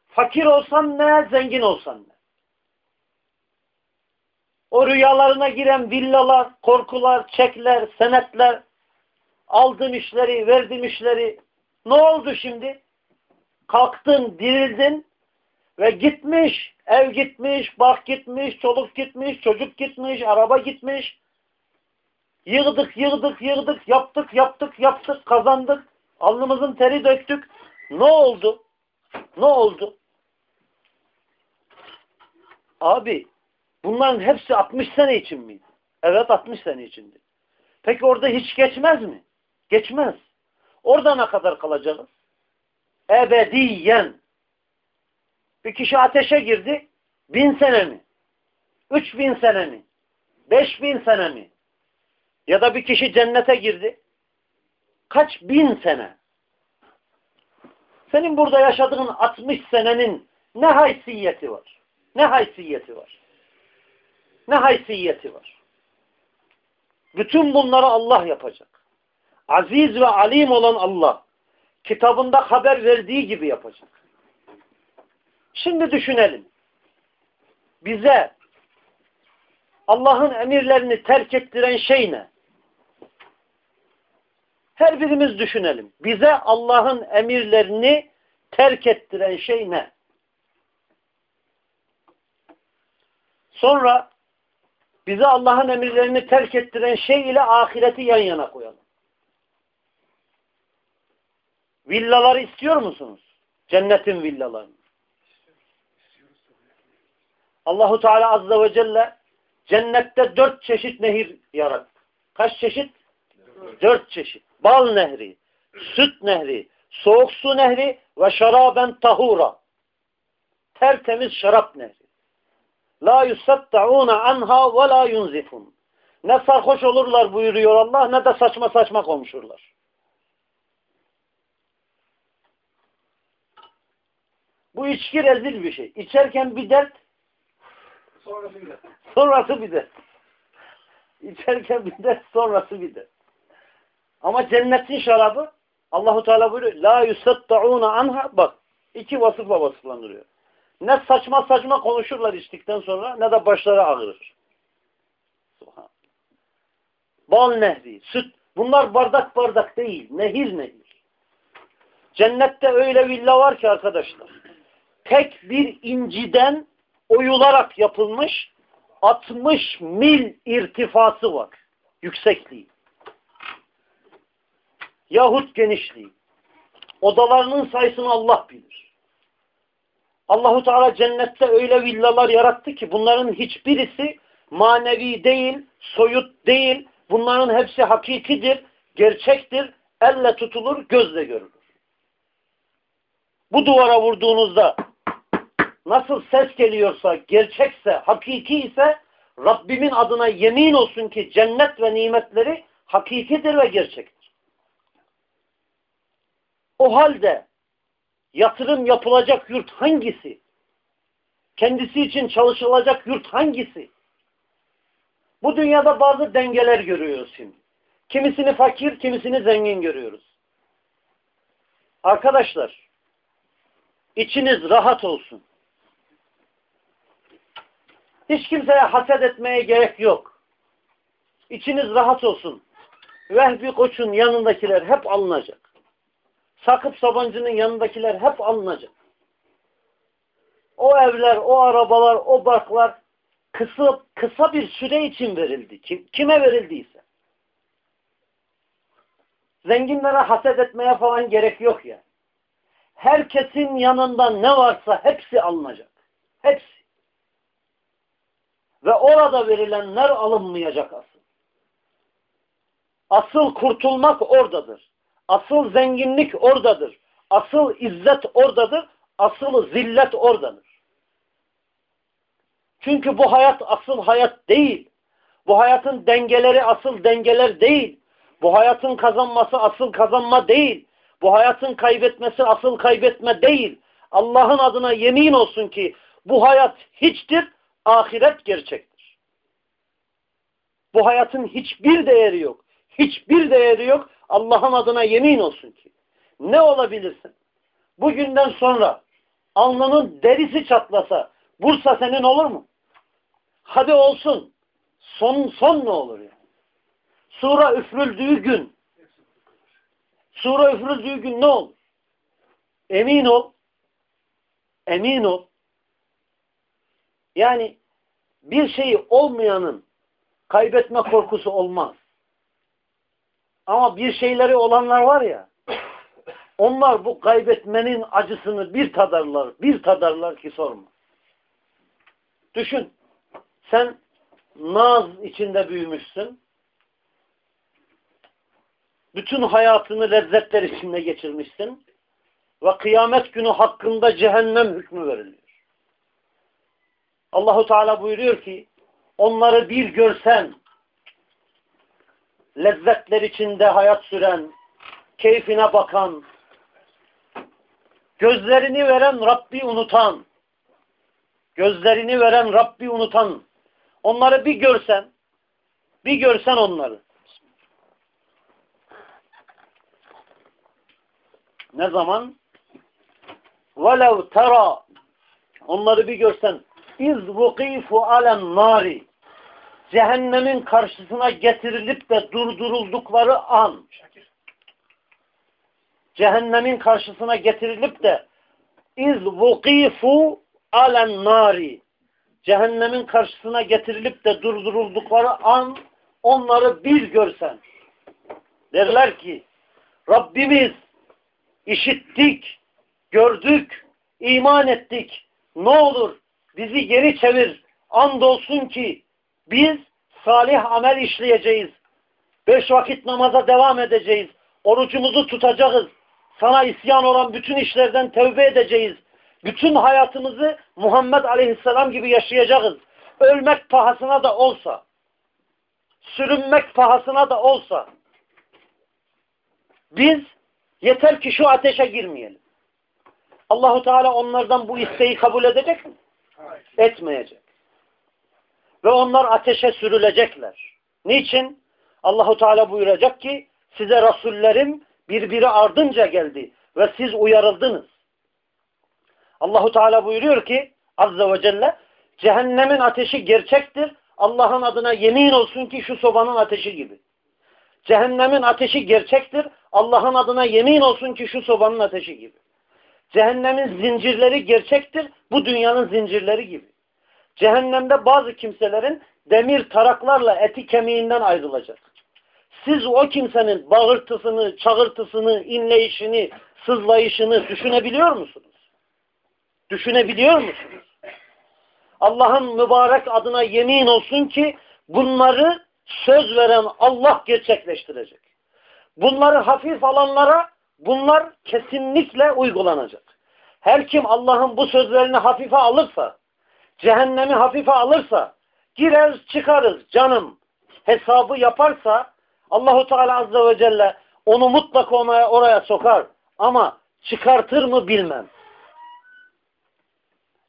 Fakir olsan ne, zengin olsan ne? O rüyalarına giren villalar, korkular, çekler, senetler, aldım işleri, verdim işleri. Ne oldu şimdi? Kalktın, dirildin ve gitmiş, ev gitmiş, bak gitmiş, çoluk gitmiş, çocuk gitmiş, araba gitmiş. Yığdık, yığdık, yığdık, yaptık, yaptık, yaptık, kazandık. Alnımızın teri döktük. Ne oldu? Ne oldu? Abi bunların hepsi 60 sene için miydi? Evet 60 sene içindi. Peki orada hiç geçmez mi? Geçmez. Orada ne kadar kalacağız? Ebediyen. Bir kişi ateşe girdi. Bin sene mi? Üç bin sene mi? Beş bin sene mi? Ya da bir kişi cennete girdi. Kaç bin sene? Senin burada yaşadığın 60 senenin ne haysiyeti var? Ne haysiyeti var? Ne haysiyeti var? Bütün bunları Allah yapacak. Aziz ve alim olan Allah kitabında haber verdiği gibi yapacak. Şimdi düşünelim. Bize Allah'ın emirlerini terk ettiren şey ne? Her birimiz düşünelim. Bize Allah'ın emirlerini terk ettiren şey ne? Sonra bize Allah'ın emirlerini terk ettiren şey ile ahireti yan yana koyalım. Villaları istiyor musunuz? Cennetin villalarını. Allahu Teala Azze ve Celle cennette dört çeşit nehir yarattı. Kaç çeşit? Dört çeşit. Bal nehri, süt nehri, soğuk su nehri ve şaraben tahura. Tertemiz şarap nehri. La yusatta'una anha ve la yunzifun. Ne sarhoş olurlar buyuruyor Allah ne de saçma saçma konuşurlar. Bu içki rezil bir şey. İçerken bir dert, Sonrası bir dert. İçerken bir dert, sonrası bir dert. Ama cennetin şarabı Allahu Teala buyuruyor. La yusatta'una anha bak iki vasıfla vasıflandırıyor. Ne saçma saçma konuşurlar içtikten sonra ne de başları ağrır. Bal nehri, süt. Bunlar bardak bardak değil. Nehir nehir. Cennette öyle villa var ki arkadaşlar. Tek bir inciden oyularak yapılmış 60 mil irtifası var. Yüksekliği. Yahut genişliği. Odalarının sayısını Allah bilir. Allahu Teala cennette öyle villalar yarattı ki bunların hiçbirisi manevi değil, soyut değil. Bunların hepsi hakikidir, gerçektir, elle tutulur, gözle görülür. Bu duvara vurduğunuzda nasıl ses geliyorsa, gerçekse, hakiki ise Rabbimin adına yemin olsun ki cennet ve nimetleri hakikidir ve gerçektir. O halde yatırım yapılacak yurt hangisi? Kendisi için çalışılacak yurt hangisi? Bu dünyada bazı dengeler görüyoruz şimdi. Kimisini fakir, kimisini zengin görüyoruz. Arkadaşlar, içiniz rahat olsun. Hiç kimseye haset etmeye gerek yok. İçiniz rahat olsun. Vehbi Koç'un yanındakiler hep alınacak. Sakıp Sabancı'nın yanındakiler hep alınacak. O evler, o arabalar, o barklar kısa, kısa bir süre için verildi. Kim, kime verildiyse. Zenginlere haset etmeye falan gerek yok ya. Herkesin yanında ne varsa hepsi alınacak. Hepsi. Ve orada verilenler alınmayacak asıl. Asıl kurtulmak oradadır. Asıl zenginlik oradadır. Asıl izzet oradadır. Asıl zillet oradadır. Çünkü bu hayat asıl hayat değil. Bu hayatın dengeleri asıl dengeler değil. Bu hayatın kazanması asıl kazanma değil. Bu hayatın kaybetmesi asıl kaybetme değil. Allah'ın adına yemin olsun ki bu hayat hiçtir, ahiret gerçektir. Bu hayatın hiçbir değeri yok. Hiçbir değeri yok. Allah'ın adına yemin olsun ki. Ne olabilirsin? Bugünden sonra alnının derisi çatlasa Bursa senin olur mu? Hadi olsun. Son son ne olur ya? Sura üfrüldüğü gün Sura üfrüldüğü gün ne olur? Emin ol. Emin ol. Yani bir şeyi olmayanın kaybetme korkusu olmaz. Ama bir şeyleri olanlar var ya onlar bu kaybetmenin acısını bir tadarlar, bir tadarlar ki sorma. Düşün. Sen naz içinde büyümüşsün. Bütün hayatını lezzetler içinde geçirmişsin. Ve kıyamet günü hakkında cehennem hükmü veriliyor. Allahu Teala buyuruyor ki onları bir görsen lezzetler içinde hayat süren, keyfine bakan, gözlerini veren Rabbi unutan, gözlerini veren Rabbi unutan, onları bir görsen, bir görsen onları. Ne zaman? وَلَوْ تَرَى Onları bir görsen اِذْ وُقِيفُ عَلَى النَّارِ Cehennemin karşısına getirilip de durduruldukları an cehennemin karşısına getirilip de iz vukifu alen nari cehennemin karşısına getirilip de durduruldukları an onları bir görsen derler ki Rabbimiz işittik, gördük, iman ettik. Ne olur bizi geri çevir. Andolsun ki biz salih amel işleyeceğiz. Beş vakit namaza devam edeceğiz. Orucumuzu tutacağız. Sana isyan olan bütün işlerden tevbe edeceğiz. Bütün hayatımızı Muhammed Aleyhisselam gibi yaşayacağız. Ölmek pahasına da olsa, sürünmek pahasına da olsa, biz yeter ki şu ateşe girmeyelim. Allahu Teala onlardan bu isteği kabul edecek mi? Etmeyecek. Ve onlar ateşe sürülecekler. Niçin? Allahu Teala buyuracak ki size rasullerim birbiri ardınca geldi ve siz uyarıldınız. Allahu Teala buyuruyor ki Azze ve Celle cehennemin ateşi gerçektir. Allah'ın adına yemin olsun ki şu sobanın ateşi gibi. Cehennemin ateşi gerçektir. Allah'ın adına yemin olsun ki şu sobanın ateşi gibi. Cehennemin zincirleri gerçektir. Bu dünyanın zincirleri gibi. Cehennemde bazı kimselerin demir taraklarla eti kemiğinden ayrılacak. Siz o kimsenin bağırtısını, çağırtısını, inleyişini, sızlayışını düşünebiliyor musunuz? Düşünebiliyor musunuz? Allah'ın mübarek adına yemin olsun ki bunları söz veren Allah gerçekleştirecek. Bunları hafif alanlara bunlar kesinlikle uygulanacak. Her kim Allah'ın bu sözlerini hafife alırsa, cehennemi hafife alırsa, gireriz çıkarız canım hesabı yaparsa Allahu Teala Azze ve Celle onu mutlaka oraya, oraya sokar. Ama çıkartır mı bilmem.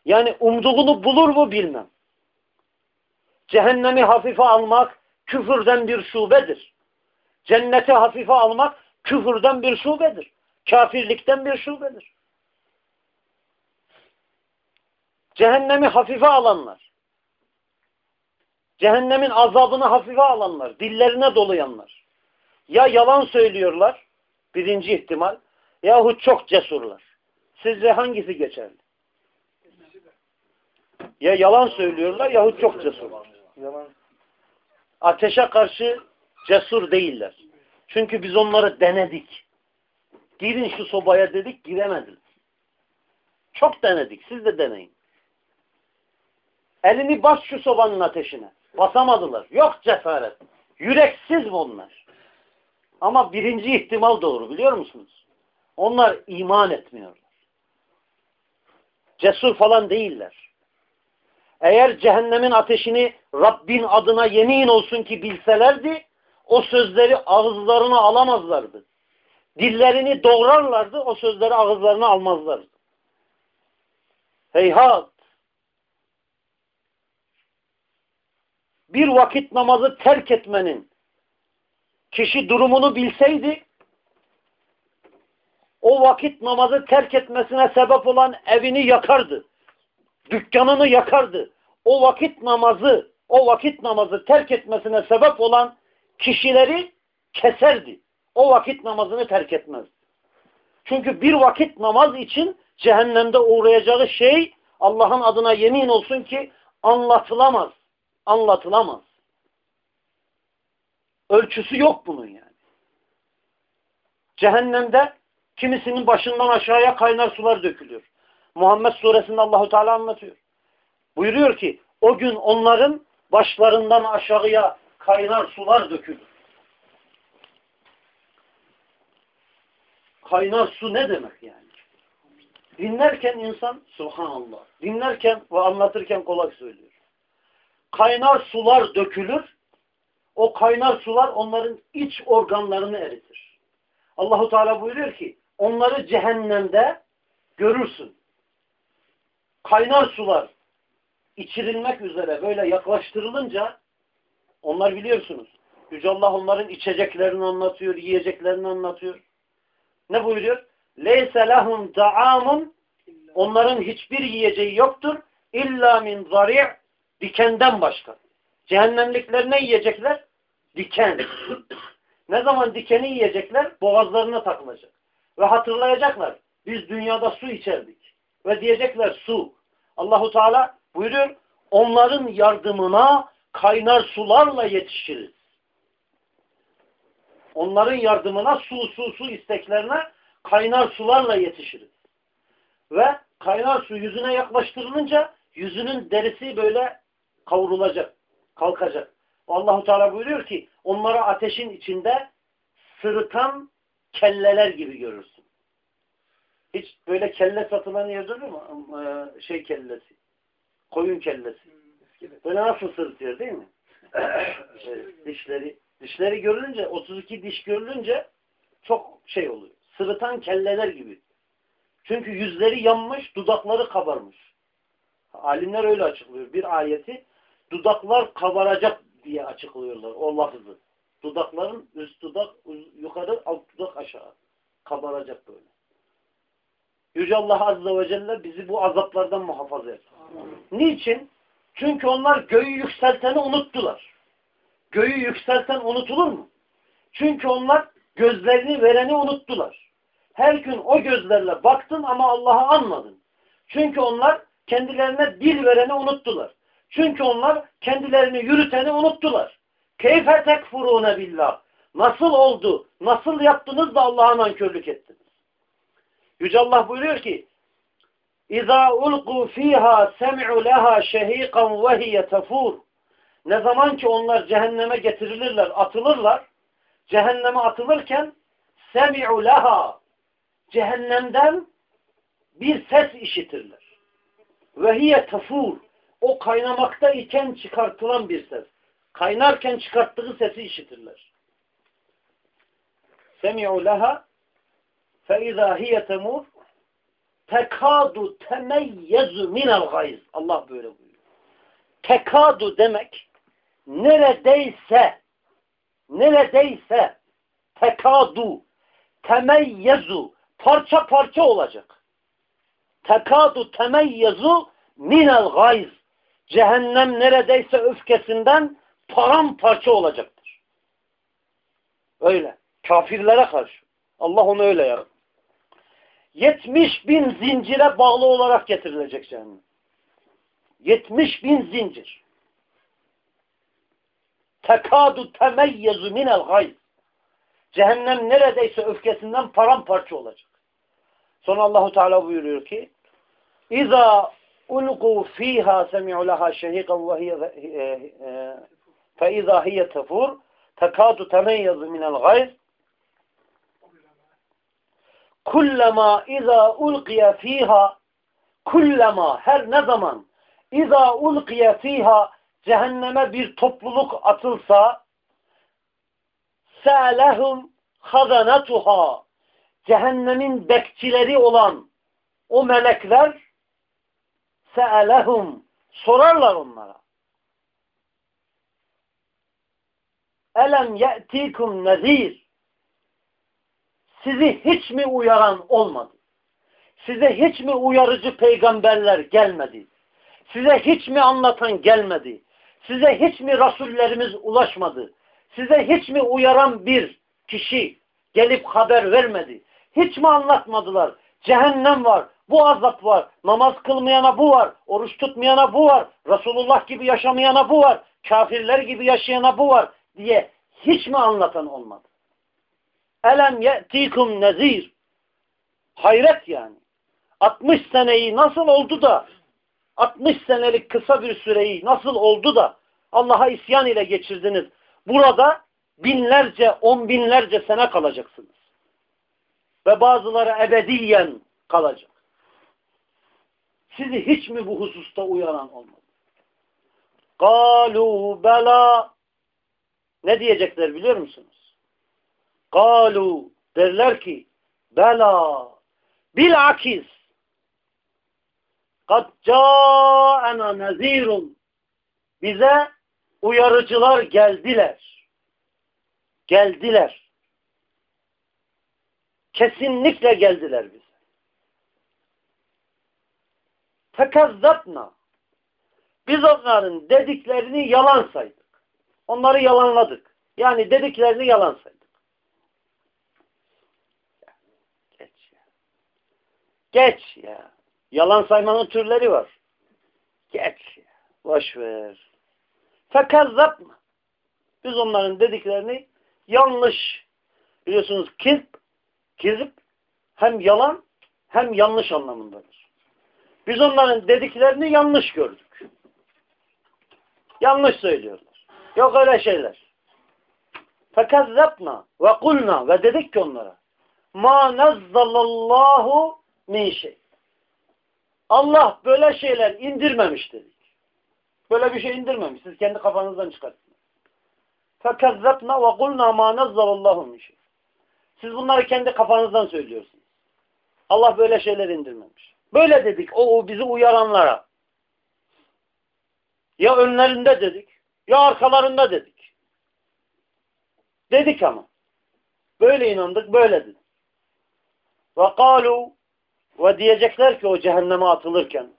Yani umduğunu bulur mu bilmem. Cehennemi hafife almak küfürden bir şubedir. Cenneti hafife almak küfürden bir şubedir. Kafirlikten bir şubedir. Cehennemi hafife alanlar, cehennemin azabını hafife alanlar, dillerine dolayanlar, ya yalan söylüyorlar, birinci ihtimal, yahut çok cesurlar. Sizce hangisi geçerli? Ya yalan söylüyorlar yahut çok cesurlar. Ateşe karşı cesur değiller. Çünkü biz onları denedik. Girin şu sobaya dedik giremediler. Çok denedik. Siz de deneyin. Elini bas şu sobanın ateşine. Basamadılar. Yok cesaret. Yüreksiz bunlar. Ama birinci ihtimal doğru biliyor musunuz? Onlar iman etmiyorlar. Cesur falan değiller. Eğer cehennemin ateşini Rabbin adına yemin olsun ki bilselerdi, o sözleri ağızlarına alamazlardı. Dillerini doğrarlardı, o sözleri ağızlarına almazlardı. Heyhat! Bir vakit namazı terk etmenin kişi durumunu bilseydi, o vakit namazı terk etmesine sebep olan evini yakardı. Dükkanını yakardı. O vakit namazı, o vakit namazı terk etmesine sebep olan kişileri keserdi. O vakit namazını terk etmez. Çünkü bir vakit namaz için cehennemde uğrayacağı şey Allah'ın adına yemin olsun ki anlatılamaz. Anlatılamaz. Ölçüsü yok bunun yani. Cehennemde kimisinin başından aşağıya kaynar sular dökülüyor. Muhammed suresinde Allahu Teala anlatıyor. Buyuruyor ki o gün onların başlarından aşağıya kaynar sular dökülür. Kaynar su ne demek yani? Dinlerken insan subhanallah. Dinlerken ve anlatırken kolay söylüyor. Kaynar sular dökülür. O kaynar sular onların iç organlarını eritir. Allahu Teala buyuruyor ki onları cehennemde görürsün. Kaynar sular içirilmek üzere böyle yaklaştırılınca onlar biliyorsunuz. Yüce Allah onların içeceklerini anlatıyor, yiyeceklerini anlatıyor. Ne buyuruyor? Leyse lehum ta'amun onların hiçbir yiyeceği yoktur. İlla min zari' dikenden başka. Cehennemlikler ne yiyecekler? Diken. ne zaman dikeni yiyecekler? Boğazlarına takılacak. Ve hatırlayacaklar. Biz dünyada su içerdik. Ve diyecekler su. Allahu Teala buyuruyor onların yardımına kaynar sularla yetişiriz. Onların yardımına su su su isteklerine kaynar sularla yetişiriz. Ve kaynar su yüzüne yaklaştırılınca yüzünün derisi böyle kavrulacak, kalkacak. Allahu Teala buyuruyor ki onları ateşin içinde sırıtan kelleler gibi görürsün. Hiç böyle kelle satılan yer görür mü? Ee, Şey kellesi. Koyun kellesi. Böyle nasıl sırıtıyor değil mi? Evet, dişleri dişleri görülünce 32 diş görülünce çok şey oluyor. Sırıtan kelleler gibi. Çünkü yüzleri yanmış, dudakları kabarmış. Alimler öyle açıklıyor. Bir ayeti dudaklar kabaracak diye açıklıyorlar o lafızı. Dudakların üst dudak yukarı, alt dudak aşağı. Kabaracak böyle. Yüce Allah Azze ve Celle bizi bu azaplardan muhafaza etsin. Niçin? Çünkü onlar göğü yükselteni unuttular. Göğü yükselten unutulur mu? Çünkü onlar gözlerini vereni unuttular. Her gün o gözlerle baktın ama Allah'ı anmadın. Çünkü onlar kendilerine dil vereni unuttular. Çünkü onlar kendilerini yürüteni unuttular. Keyfe tekfurune billah. Nasıl oldu? Nasıl yaptınız da Allah'a nankörlük ettiniz? Yüce Allah buyuruyor ki İza ulqu fiha sem'u leha şehiqan ve hiye tefur. Ne zaman ki onlar cehenneme getirilirler, atılırlar, cehenneme atılırken semi'u leha cehennemden bir ses işitirler. Ve hiye tefur. O kaynamakta iken çıkartılan bir ses. Kaynarken çıkarttığı sesi işitirler. Semi'u leha izâ hiye temur tekadu temeyyezu minel gayz. Allah böyle buyuruyor. Tekadu demek neredeyse neredeyse tekadu temeyyezu parça parça olacak. Tekadu temeyyezu minel gayz. Cehennem neredeyse öfkesinden paramparça olacaktır. Öyle. Kafirlere karşı. Allah onu öyle yarattı. 70 bin zincire bağlı olarak getirilecek cehennem. 70 bin zincir. Tekadu temeyyezu minel gayz. Cehennem neredeyse öfkesinden paramparça olacak. Sonra Allahu Teala buyuruyor ki İza ulqu fiha semi'u laha şehiqan ve hiye fe iza hiye tefur tekadu temeyyezu minel gayz. Kullama iza ulqiya fiha kullama her ne zaman iza ulqiya fiha cehenneme bir topluluk atılsa sa'lehum hazanatuha cehennemin bekçileri olan o melekler se'elehum sorarlar onlara. Elem ye'tikum nezir sizi hiç mi uyaran olmadı? Size hiç mi uyarıcı peygamberler gelmedi? Size hiç mi anlatan gelmedi? Size hiç mi rasullerimiz ulaşmadı? Size hiç mi uyaran bir kişi gelip haber vermedi? Hiç mi anlatmadılar? Cehennem var, bu azap var, namaz kılmayana bu var, oruç tutmayana bu var, Resulullah gibi yaşamayana bu var, kafirler gibi yaşayana bu var diye hiç mi anlatan olmadı? Elem ye'tikum nezir. Hayret yani. 60 seneyi nasıl oldu da 60 senelik kısa bir süreyi nasıl oldu da Allah'a isyan ile geçirdiniz. Burada binlerce, on binlerce sene kalacaksınız. Ve bazıları ebediyen kalacak. Sizi hiç mi bu hususta uyaran olmadı? Galu bela ne diyecekler biliyor musunuz? Galu derler ki bela bilakis kad ca'ena nezirun bize uyarıcılar geldiler. Geldiler. Kesinlikle geldiler bize. Fekazzatna. Biz onların dediklerini yalan saydık. Onları yalanladık. Yani dediklerini yalan saydık. Geç ya. Geç ya. Yalan saymanın türleri var. Geç ya. Boş ver. Fekezzabna. Biz onların dediklerini yanlış. Biliyorsunuz kizb, kizb hem yalan hem yanlış anlamındadır. Biz onların dediklerini yanlış gördük. Yanlış söylüyorlar. Yok öyle şeyler. Fekezzebna ve kulna ve dedik ki onlara ma nazzalallahu min şey. Allah böyle şeyler indirmemiş dedik. Böyle bir şey indirmemiş. Siz kendi kafanızdan çıkartın. Fekezzebna ve kulna ma nazzalallahu min şey. Siz bunları kendi kafanızdan söylüyorsunuz. Allah böyle şeyler indirmemiş. Böyle dedik o, o bizi uyaranlara. Ya önlerinde dedik, ya arkalarında dedik. Dedik ama. Böyle inandık, böyle dedik. Ve kalu ve diyecekler ki o cehenneme atılırken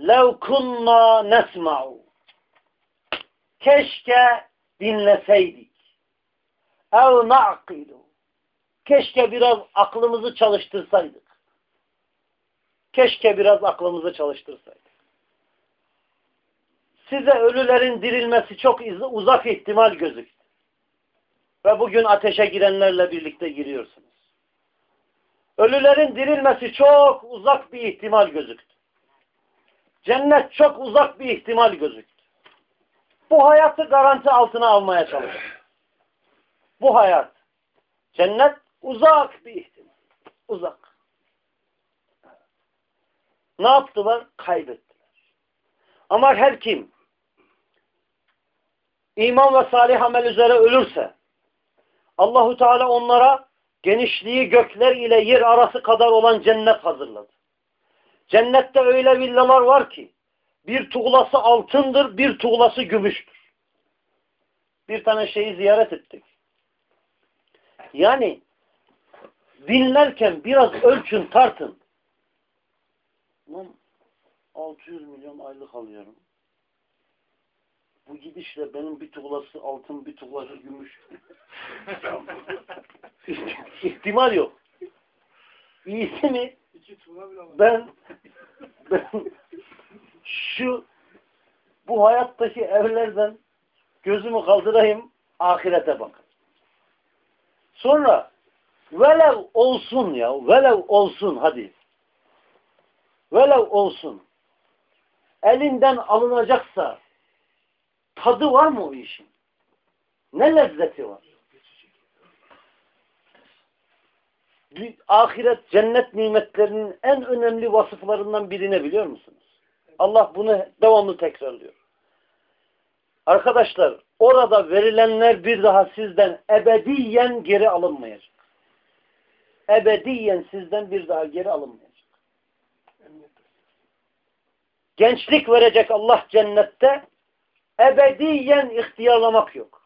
lev kunna nesma'u keşke dinleseydik ev na'kilu keşke biraz aklımızı çalıştırsaydık keşke biraz aklımızı çalıştırsaydık size ölülerin dirilmesi çok uzak ihtimal gözüktü ve bugün ateşe girenlerle birlikte giriyorsunuz Ölülerin dirilmesi çok uzak bir ihtimal gözüktü. Cennet çok uzak bir ihtimal gözüktü. Bu hayatı garanti altına almaya çalıştı. Bu hayat. Cennet uzak bir ihtimal. Uzak. Ne yaptılar? Kaybettiler. Ama her kim iman ve salih amel üzere ölürse Allahu Teala onlara genişliği gökler ile yer arası kadar olan cennet hazırladı. Cennette öyle villalar var ki bir tuğlası altındır, bir tuğlası gümüştür. Bir tane şeyi ziyaret ettik. Yani dinlerken biraz ölçün, tartın. 600 milyon aylık alıyorum. Bu gidişle benim bir tuğlası altın, bir tuğlası gümüş. İhtimal yok. İyisi mi? Ben, ben şu bu hayattaki evlerden gözümü kaldırayım, ahirete bakın. Sonra velev olsun ya, velev olsun hadi. Velev olsun. Elinden alınacaksa tadı var mı o işin? Ne lezzeti var? Ahiret, cennet nimetlerinin en önemli vasıflarından birine biliyor musunuz? Allah bunu devamlı tekrarlıyor. Arkadaşlar, orada verilenler bir daha sizden ebediyen geri alınmayacak. Ebediyen sizden bir daha geri alınmayacak. Gençlik verecek Allah cennette, ebediyen ihtiyarlamak yok.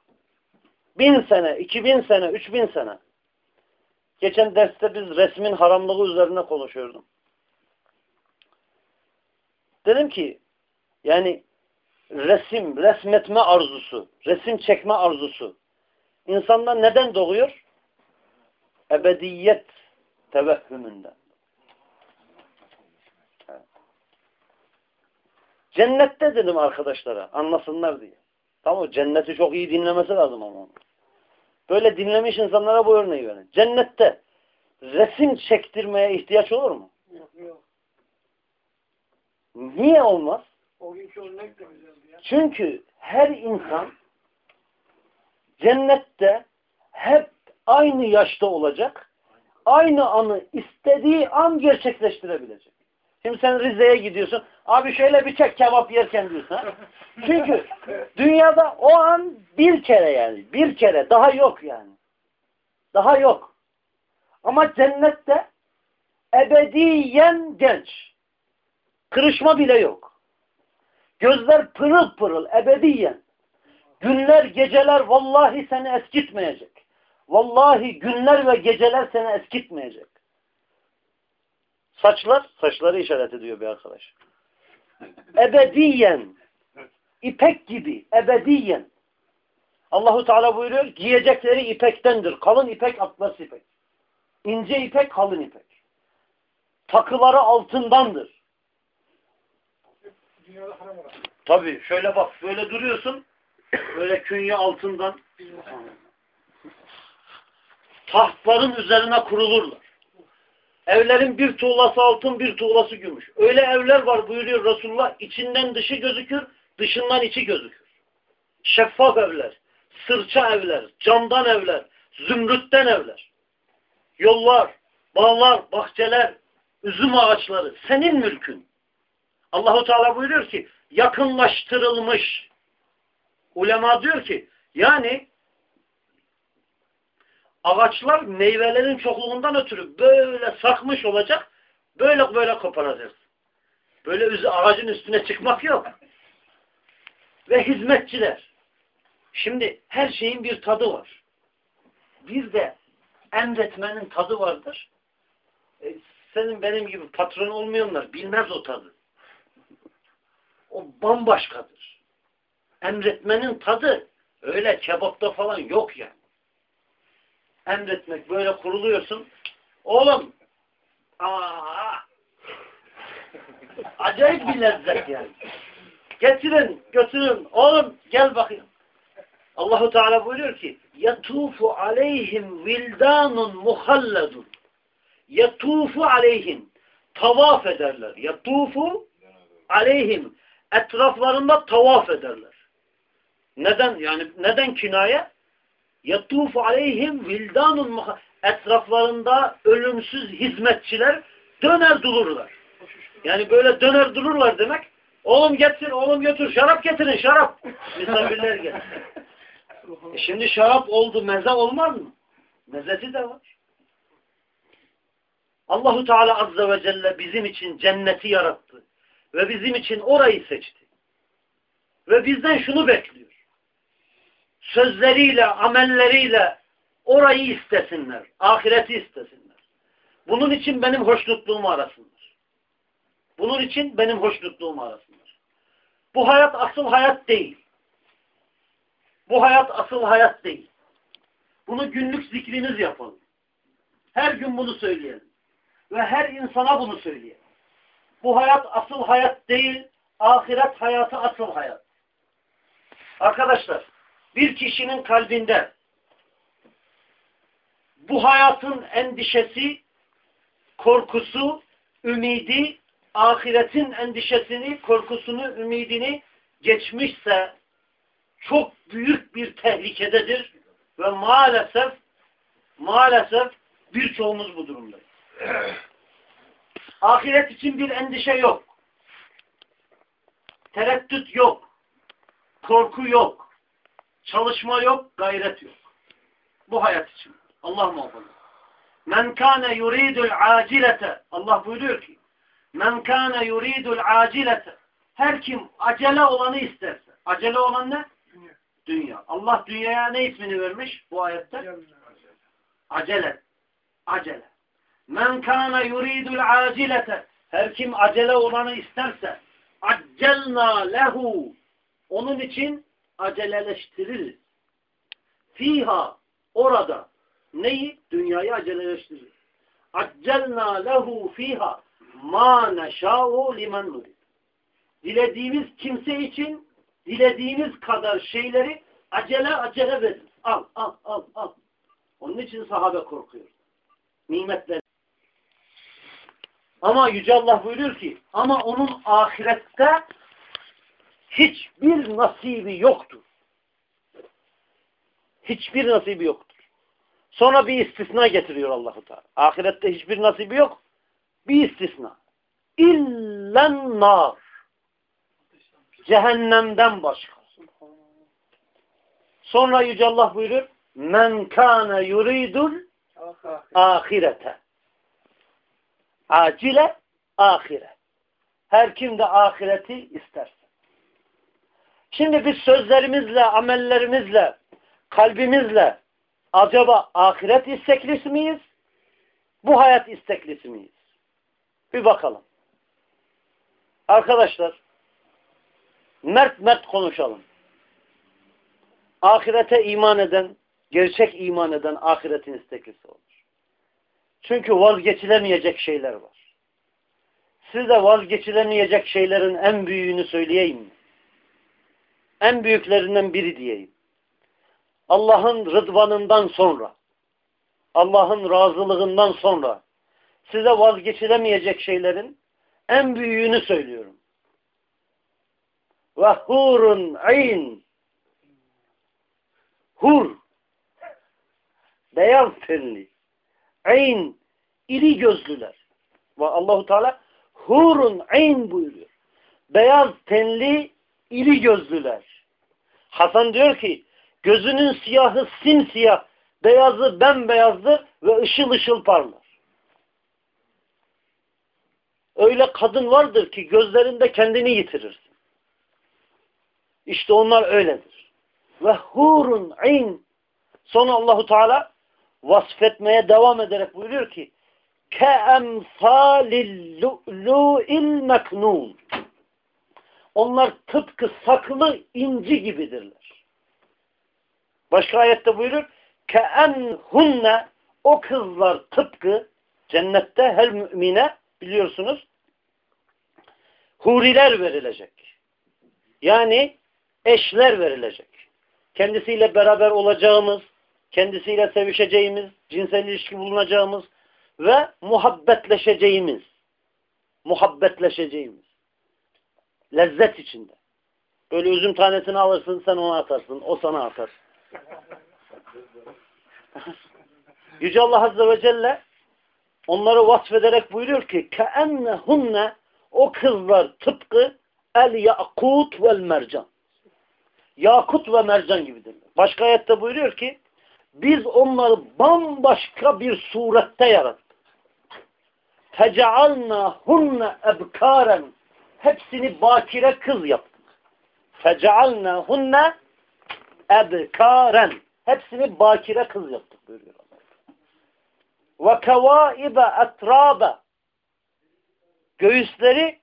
Bin sene, iki bin sene, üç bin sene. Geçen derste biz resmin haramlığı üzerine konuşuyordum. Dedim ki yani resim, resmetme arzusu, resim çekme arzusu insanda neden doğuyor? Ebediyet tevehhümünden. Cennette dedim arkadaşlara anlasınlar diye. Tamam cenneti çok iyi dinlemesi lazım ama. Böyle dinlemiş insanlara bu örneği verin. Cennette resim çektirmeye ihtiyaç olur mu? Yok yok. Niye olmaz? O günkü örnek de güzeldi ya. Çünkü her insan cennette hep aynı yaşta olacak. Aynı anı istediği an gerçekleştirebilecek. Şimdi sen Rize'ye gidiyorsun. Abi şöyle bir çek kebap yerken diyorsun. Çünkü dünyada o an bir kere yani. Bir kere. Daha yok yani. Daha yok. Ama cennette ebediyen genç. Kırışma bile yok. Gözler pırıl pırıl ebediyen. Günler geceler vallahi seni eskitmeyecek. Vallahi günler ve geceler seni eskitmeyecek. Saçlar, saçları işaret ediyor bir arkadaş. Ebediyen, ipek gibi, ebediyen. Allahu Teala buyuruyor, giyecekleri ipektendir. Kalın ipek, atlas ipek. İnce ipek, kalın ipek. Takıları altındandır. Tabii şöyle bak böyle duruyorsun. Böyle künye altından tahtların üzerine kurulurlar. Evlerin bir tuğlası altın, bir tuğlası gümüş. Öyle evler var buyuruyor Resulullah. içinden dışı gözükür, dışından içi gözükür. Şeffaf evler, sırça evler, camdan evler, zümrütten evler. Yollar, bağlar, bahçeler, üzüm ağaçları senin mülkün. Allahu Teala buyuruyor ki yakınlaştırılmış. Ulema diyor ki yani ağaçlar meyvelerin çokluğundan ötürü böyle sakmış olacak, böyle böyle koparacağız. Böyle ağacın üstüne çıkmak yok. Ve hizmetçiler. Şimdi her şeyin bir tadı var. Bir de emretmenin tadı vardır. E, senin benim gibi patron olmayanlar bilmez o tadı. O bambaşkadır. Emretmenin tadı öyle kebapta falan yok yani emretmek böyle kuruluyorsun. Oğlum aa, acayip bir lezzet yani. Getirin, götürün. Oğlum gel bakayım. Allahu Teala buyuruyor ki yatufu aleyhim vildanun muhalladun yatufu aleyhim tavaf ederler. Yatufu aleyhim etraflarında tavaf ederler. Neden? Yani neden kinaye? Yatufu aleyhim vildanun etraflarında ölümsüz hizmetçiler döner dururlar. Yani böyle döner dururlar demek. Oğlum getir, oğlum götür, şarap getirin, şarap. Misafirler gel. E şimdi şarap oldu, meze olmaz mı? Mezesi de var. Allahu Teala Azze ve Celle bizim için cenneti yarattı. Ve bizim için orayı seçti. Ve bizden şunu bekliyor sözleriyle, amelleriyle orayı istesinler. Ahireti istesinler. Bunun için benim hoşnutluğumu arasınlar. Bunun için benim hoşnutluğumu arasınlar. Bu hayat asıl hayat değil. Bu hayat asıl hayat değil. Bunu günlük zikriniz yapalım. Her gün bunu söyleyelim. Ve her insana bunu söyleyelim. Bu hayat asıl hayat değil, ahiret hayatı asıl hayat. Arkadaşlar, bir kişinin kalbinde bu hayatın endişesi, korkusu, ümidi, ahiretin endişesini, korkusunu, ümidini geçmişse çok büyük bir tehlikededir ve maalesef maalesef birçoğumuz bu durumdayız. Ahiret için bir endişe yok. Tereddüt yok. Korku yok. Çalışma yok, gayret yok. Bu hayat için. Allah muhafaza. Men kâne yuridul acilete. Allah buyuruyor ki Men kâne yuridul acilete. Her kim acele olanı isterse. Acele olan ne? Dünya. Dünya. Allah dünyaya ne ismini vermiş bu ayette? Acele. Acele. Men kâne yuridul acilete. Her kim acele olanı isterse accelna lehu. Onun için aceleleştiririz. Fiha orada neyi? Dünyayı aceleleştiririz. Accelna lehu fiha ma neşâ'u limen nurid. Dilediğimiz kimse için dilediğimiz kadar şeyleri acele acele veririz. Al, al, al, al. Onun için sahabe korkuyor. Nimetler. Ama Yüce Allah buyuruyor ki ama onun ahirette hiçbir nasibi yoktur. Hiçbir nasibi yoktur. Sonra bir istisna getiriyor Allahu Teala. Ahirette hiçbir nasibi yok. Bir istisna. İllen nar. Cehennemden başka. Sonra Yüce Allah buyurur. Men kâne yuridul ahirete. Acile ahire. Her kim de ahireti ister. Şimdi biz sözlerimizle, amellerimizle, kalbimizle acaba ahiret isteklisi miyiz? Bu hayat isteklisi miyiz? Bir bakalım. Arkadaşlar, mert mert konuşalım. Ahirete iman eden, gerçek iman eden ahiretin isteklisi olur. Çünkü vazgeçilemeyecek şeyler var. Size vazgeçilemeyecek şeylerin en büyüğünü söyleyeyim mi? En büyüklerinden biri diyeyim. Allah'ın rıdvanından sonra, Allah'ın razılığından sonra size vazgeçilemeyecek şeylerin en büyüğünü söylüyorum. Ve hurun ayn hur beyaz tenli ayn iri gözlüler. Ve Allahu Teala hurun ayn buyuruyor. Beyaz tenli iri gözlüler. Hasan diyor ki gözünün siyahı simsiyah, beyazı bembeyazdır ve ışıl ışıl parlar. Öyle kadın vardır ki gözlerinde kendini yitirirsin. İşte onlar öyledir. Ve hurun ayn sonra Allahu Teala vasfetmeye devam ederek buyuruyor ki keemsalil lu'lu'il meknun onlar tıpkı saklı inci gibidirler. Başka ayette buyurur hunne o kızlar tıpkı cennette her mümine biliyorsunuz huriler verilecek. Yani eşler verilecek. Kendisiyle beraber olacağımız, kendisiyle sevişeceğimiz, cinsel ilişki bulunacağımız ve muhabbetleşeceğimiz. Muhabbetleşeceğimiz. Lezzet içinde. Böyle üzüm tanesini alırsın, sen ona atarsın, o sana atar. Yüce Allah Azze ve Celle onları vasfederek buyuruyor ki كَاَنَّهُنَّ O kızlar tıpkı el yakut vel mercan. Yakut ve mercan gibidirler. Başka ayette buyuruyor ki biz onları bambaşka bir surette yarattık. hunne ebkaren hepsini bakire kız yaptık. hunne ebkaren hepsini bakire kız yaptık buyuruyor Allah. Ve kevaibe etrabe göğüsleri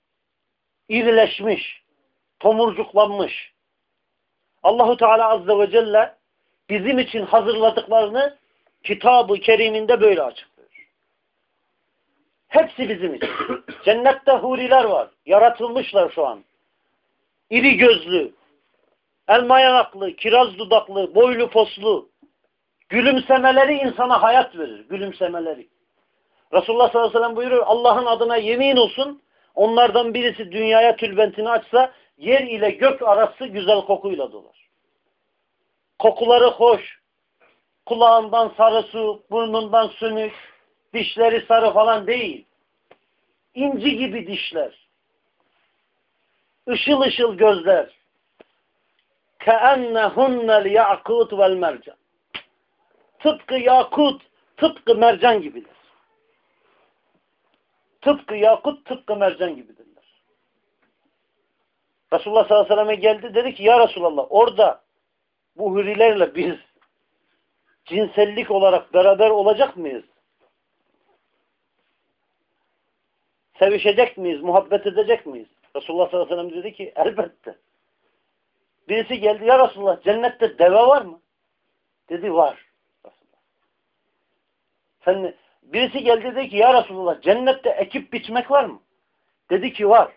irileşmiş, tomurcuklanmış. Allahu Teala Azze ve Celle bizim için hazırladıklarını kitabı keriminde böyle açıklıyor. Hepsi bizim için. Cennette huriler var. Yaratılmışlar şu an. İri gözlü, elma yanaklı, kiraz dudaklı, boylu poslu. Gülümsemeleri insana hayat verir. Gülümsemeleri. Resulullah sallallahu aleyhi ve sellem buyuruyor Allah'ın adına yemin olsun onlardan birisi dünyaya tülbentini açsa yer ile gök arası güzel kokuyla dolar. Kokuları hoş. Kulağından sarı su, burnundan sünük, Dişleri sarı falan değil. İnci gibi dişler. Işıl ışıl gözler. Keennehunnel yakut vel mercan. Tıpkı yakut, tıpkı mercan gibidir. Tıpkı yakut, tıpkı mercan gibidirler. Resulullah sallallahu aleyhi ve sellem'e geldi dedi ki ya Resulallah orada bu hurilerle biz cinsellik olarak beraber olacak mıyız? Sevişecek miyiz? Muhabbet edecek miyiz? Resulullah sallallahu aleyhi ve sellem dedi ki elbette. Birisi geldi ya Resulullah cennette deve var mı? Dedi var. Sen, birisi geldi dedi ki ya Resulullah cennette ekip biçmek var mı? Dedi ki var.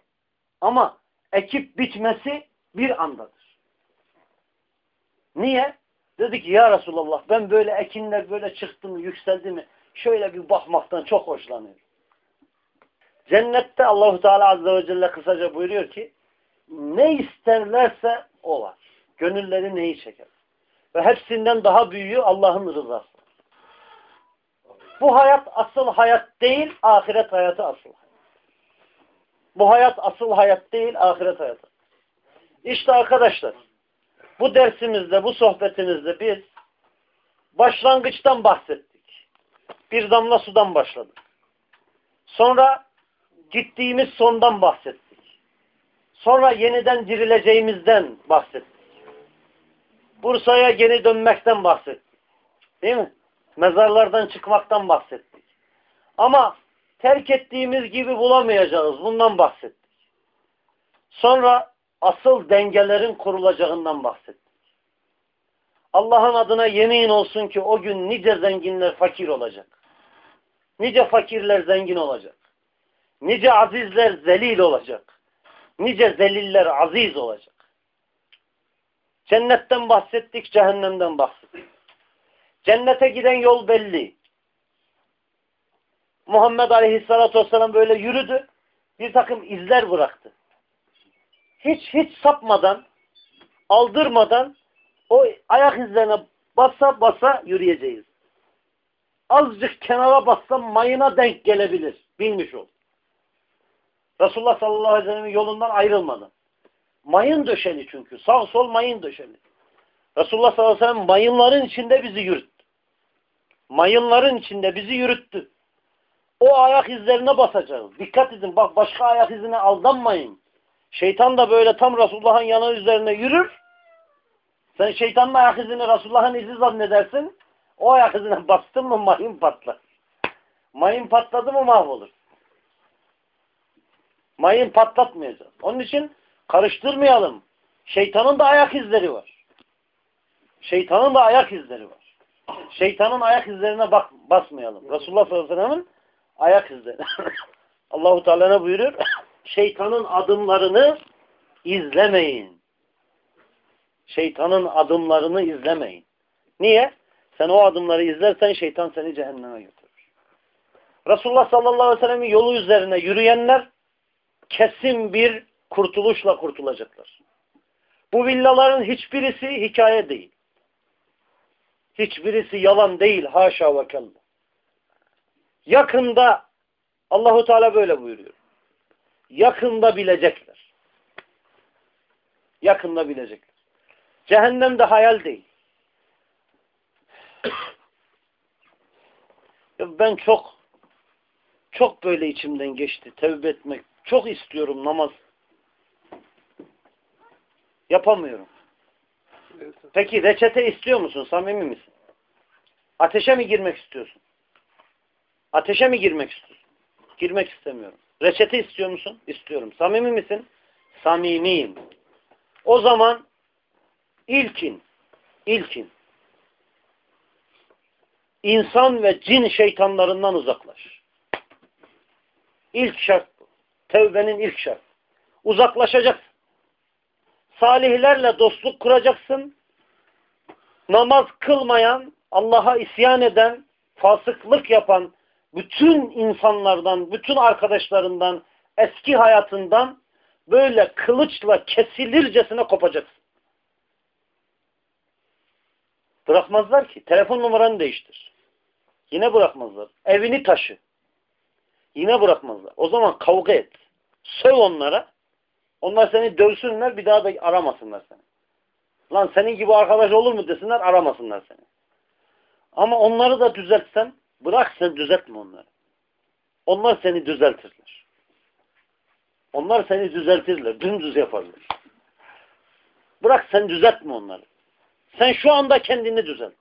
Ama ekip biçmesi bir andadır. Niye? Dedi ki ya Resulullah ben böyle ekinler böyle çıktı mı yükseldi mi şöyle bir bakmaktan çok hoşlanıyorum. Cennette Allahu Teala Azze ve Celle kısaca buyuruyor ki ne isterlerse o var. Gönülleri neyi çeker. Ve hepsinden daha büyüğü Allah'ın rızası. Bu hayat asıl hayat değil, ahiret hayatı asıl. Bu hayat asıl hayat değil, ahiret hayatı. İşte arkadaşlar, bu dersimizde, bu sohbetimizde biz başlangıçtan bahsettik. Bir damla sudan başladık. Sonra gittiğimiz sondan bahsettik. Sonra yeniden dirileceğimizden bahsettik. Bursa'ya geri dönmekten bahsettik. Değil mi? Mezarlardan çıkmaktan bahsettik. Ama terk ettiğimiz gibi bulamayacağız. Bundan bahsettik. Sonra asıl dengelerin kurulacağından bahsettik. Allah'ın adına yemin olsun ki o gün nice zenginler fakir olacak. Nice fakirler zengin olacak. Nice azizler zelil olacak. Nice zeliller aziz olacak. Cennetten bahsettik, cehennemden bahsettik. Cennete giden yol belli. Muhammed Aleyhisselatü Vesselam böyle yürüdü. Bir takım izler bıraktı. Hiç hiç sapmadan, aldırmadan o ayak izlerine basa basa yürüyeceğiz. Azıcık kenara bassam mayına denk gelebilir. Bilmiş ol. Resulullah sallallahu aleyhi ve sellem'in yolundan ayrılmadan. Mayın döşeli çünkü. Sağ sol mayın döşeli. Resulullah sallallahu aleyhi ve sellem mayınların içinde bizi yürüttü. Mayınların içinde bizi yürüttü. O ayak izlerine basacağız. Dikkat edin bak başka ayak izine aldanmayın. Şeytan da böyle tam Resulullah'ın yanı üzerine yürür. Sen şeytanın ayak izini Resulullah'ın izi zannedersin. O ayak izine bastın mı mayın patlar. Mayın patladı mı mahvolur. Mayın patlatmayacağız. Onun için karıştırmayalım. Şeytanın da ayak izleri var. Şeytanın da ayak izleri var. Şeytanın ayak izlerine bak, basmayalım. Resulullah sallallahu aleyhi ve sellem'in ayak izleri. Allahu Teala ne buyuruyor? Şeytanın adımlarını izlemeyin. Şeytanın adımlarını izlemeyin. Niye? Sen o adımları izlersen şeytan seni cehenneme götürür. Resulullah sallallahu aleyhi ve sellem'in yolu üzerine yürüyenler kesin bir kurtuluşla kurtulacaklar. Bu villaların hiçbirisi hikaye değil. Hiçbirisi yalan değil. Haşa ve kella. Yakında Allahu Teala böyle buyuruyor. Yakında bilecekler. Yakında bilecekler. Cehennem de hayal değil. Ben çok çok böyle içimden geçti. Tevbe etmek. Çok istiyorum namaz. Yapamıyorum. Peki reçete istiyor musun? Samimi misin? Ateşe mi girmek istiyorsun? Ateşe mi girmek istiyorsun? Girmek istemiyorum. Reçete istiyor musun? İstiyorum. Samimi misin? Samimiyim. O zaman ilkin, ilkin insan ve cin şeytanlarından uzaklaş. İlk şart. Tevbenin ilk şart. Uzaklaşacaksın. Salihlerle dostluk kuracaksın. Namaz kılmayan, Allah'a isyan eden, fasıklık yapan bütün insanlardan, bütün arkadaşlarından, eski hayatından böyle kılıçla kesilircesine kopacaksın. Bırakmazlar ki. Telefon numaranı değiştir. Yine bırakmazlar. Evini taşı. Yine bırakmazlar. O zaman kavga et. Söv onlara. Onlar seni dövsünler bir daha da aramasınlar seni. Lan senin gibi arkadaş olur mu desinler aramasınlar seni. Ama onları da düzeltsen bırak sen düzeltme onları. Onlar seni düzeltirler. Onlar seni düzeltirler. Dümdüz yaparlar. Bırak sen düzeltme onları. Sen şu anda kendini düzelt.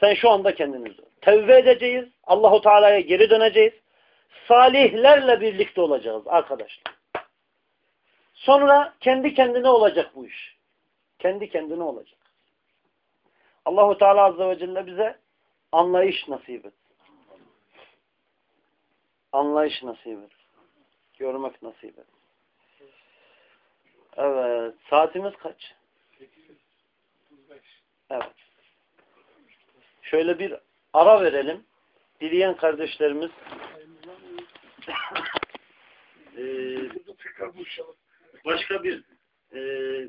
Sen şu anda kendini düzelt. Tevbe edeceğiz. Allahu Teala'ya geri döneceğiz. Salihlerle birlikte olacağız arkadaşlar. Sonra kendi kendine olacak bu iş. Kendi kendine olacak. Allahu Teala Azze ve Celle bize anlayış nasip et. Anlayış nasip et. Görmek nasip et. Evet. Saatimiz kaç? Evet. Şöyle bir ara verelim. Dileyen kardeşlerimiz eee başka bir eee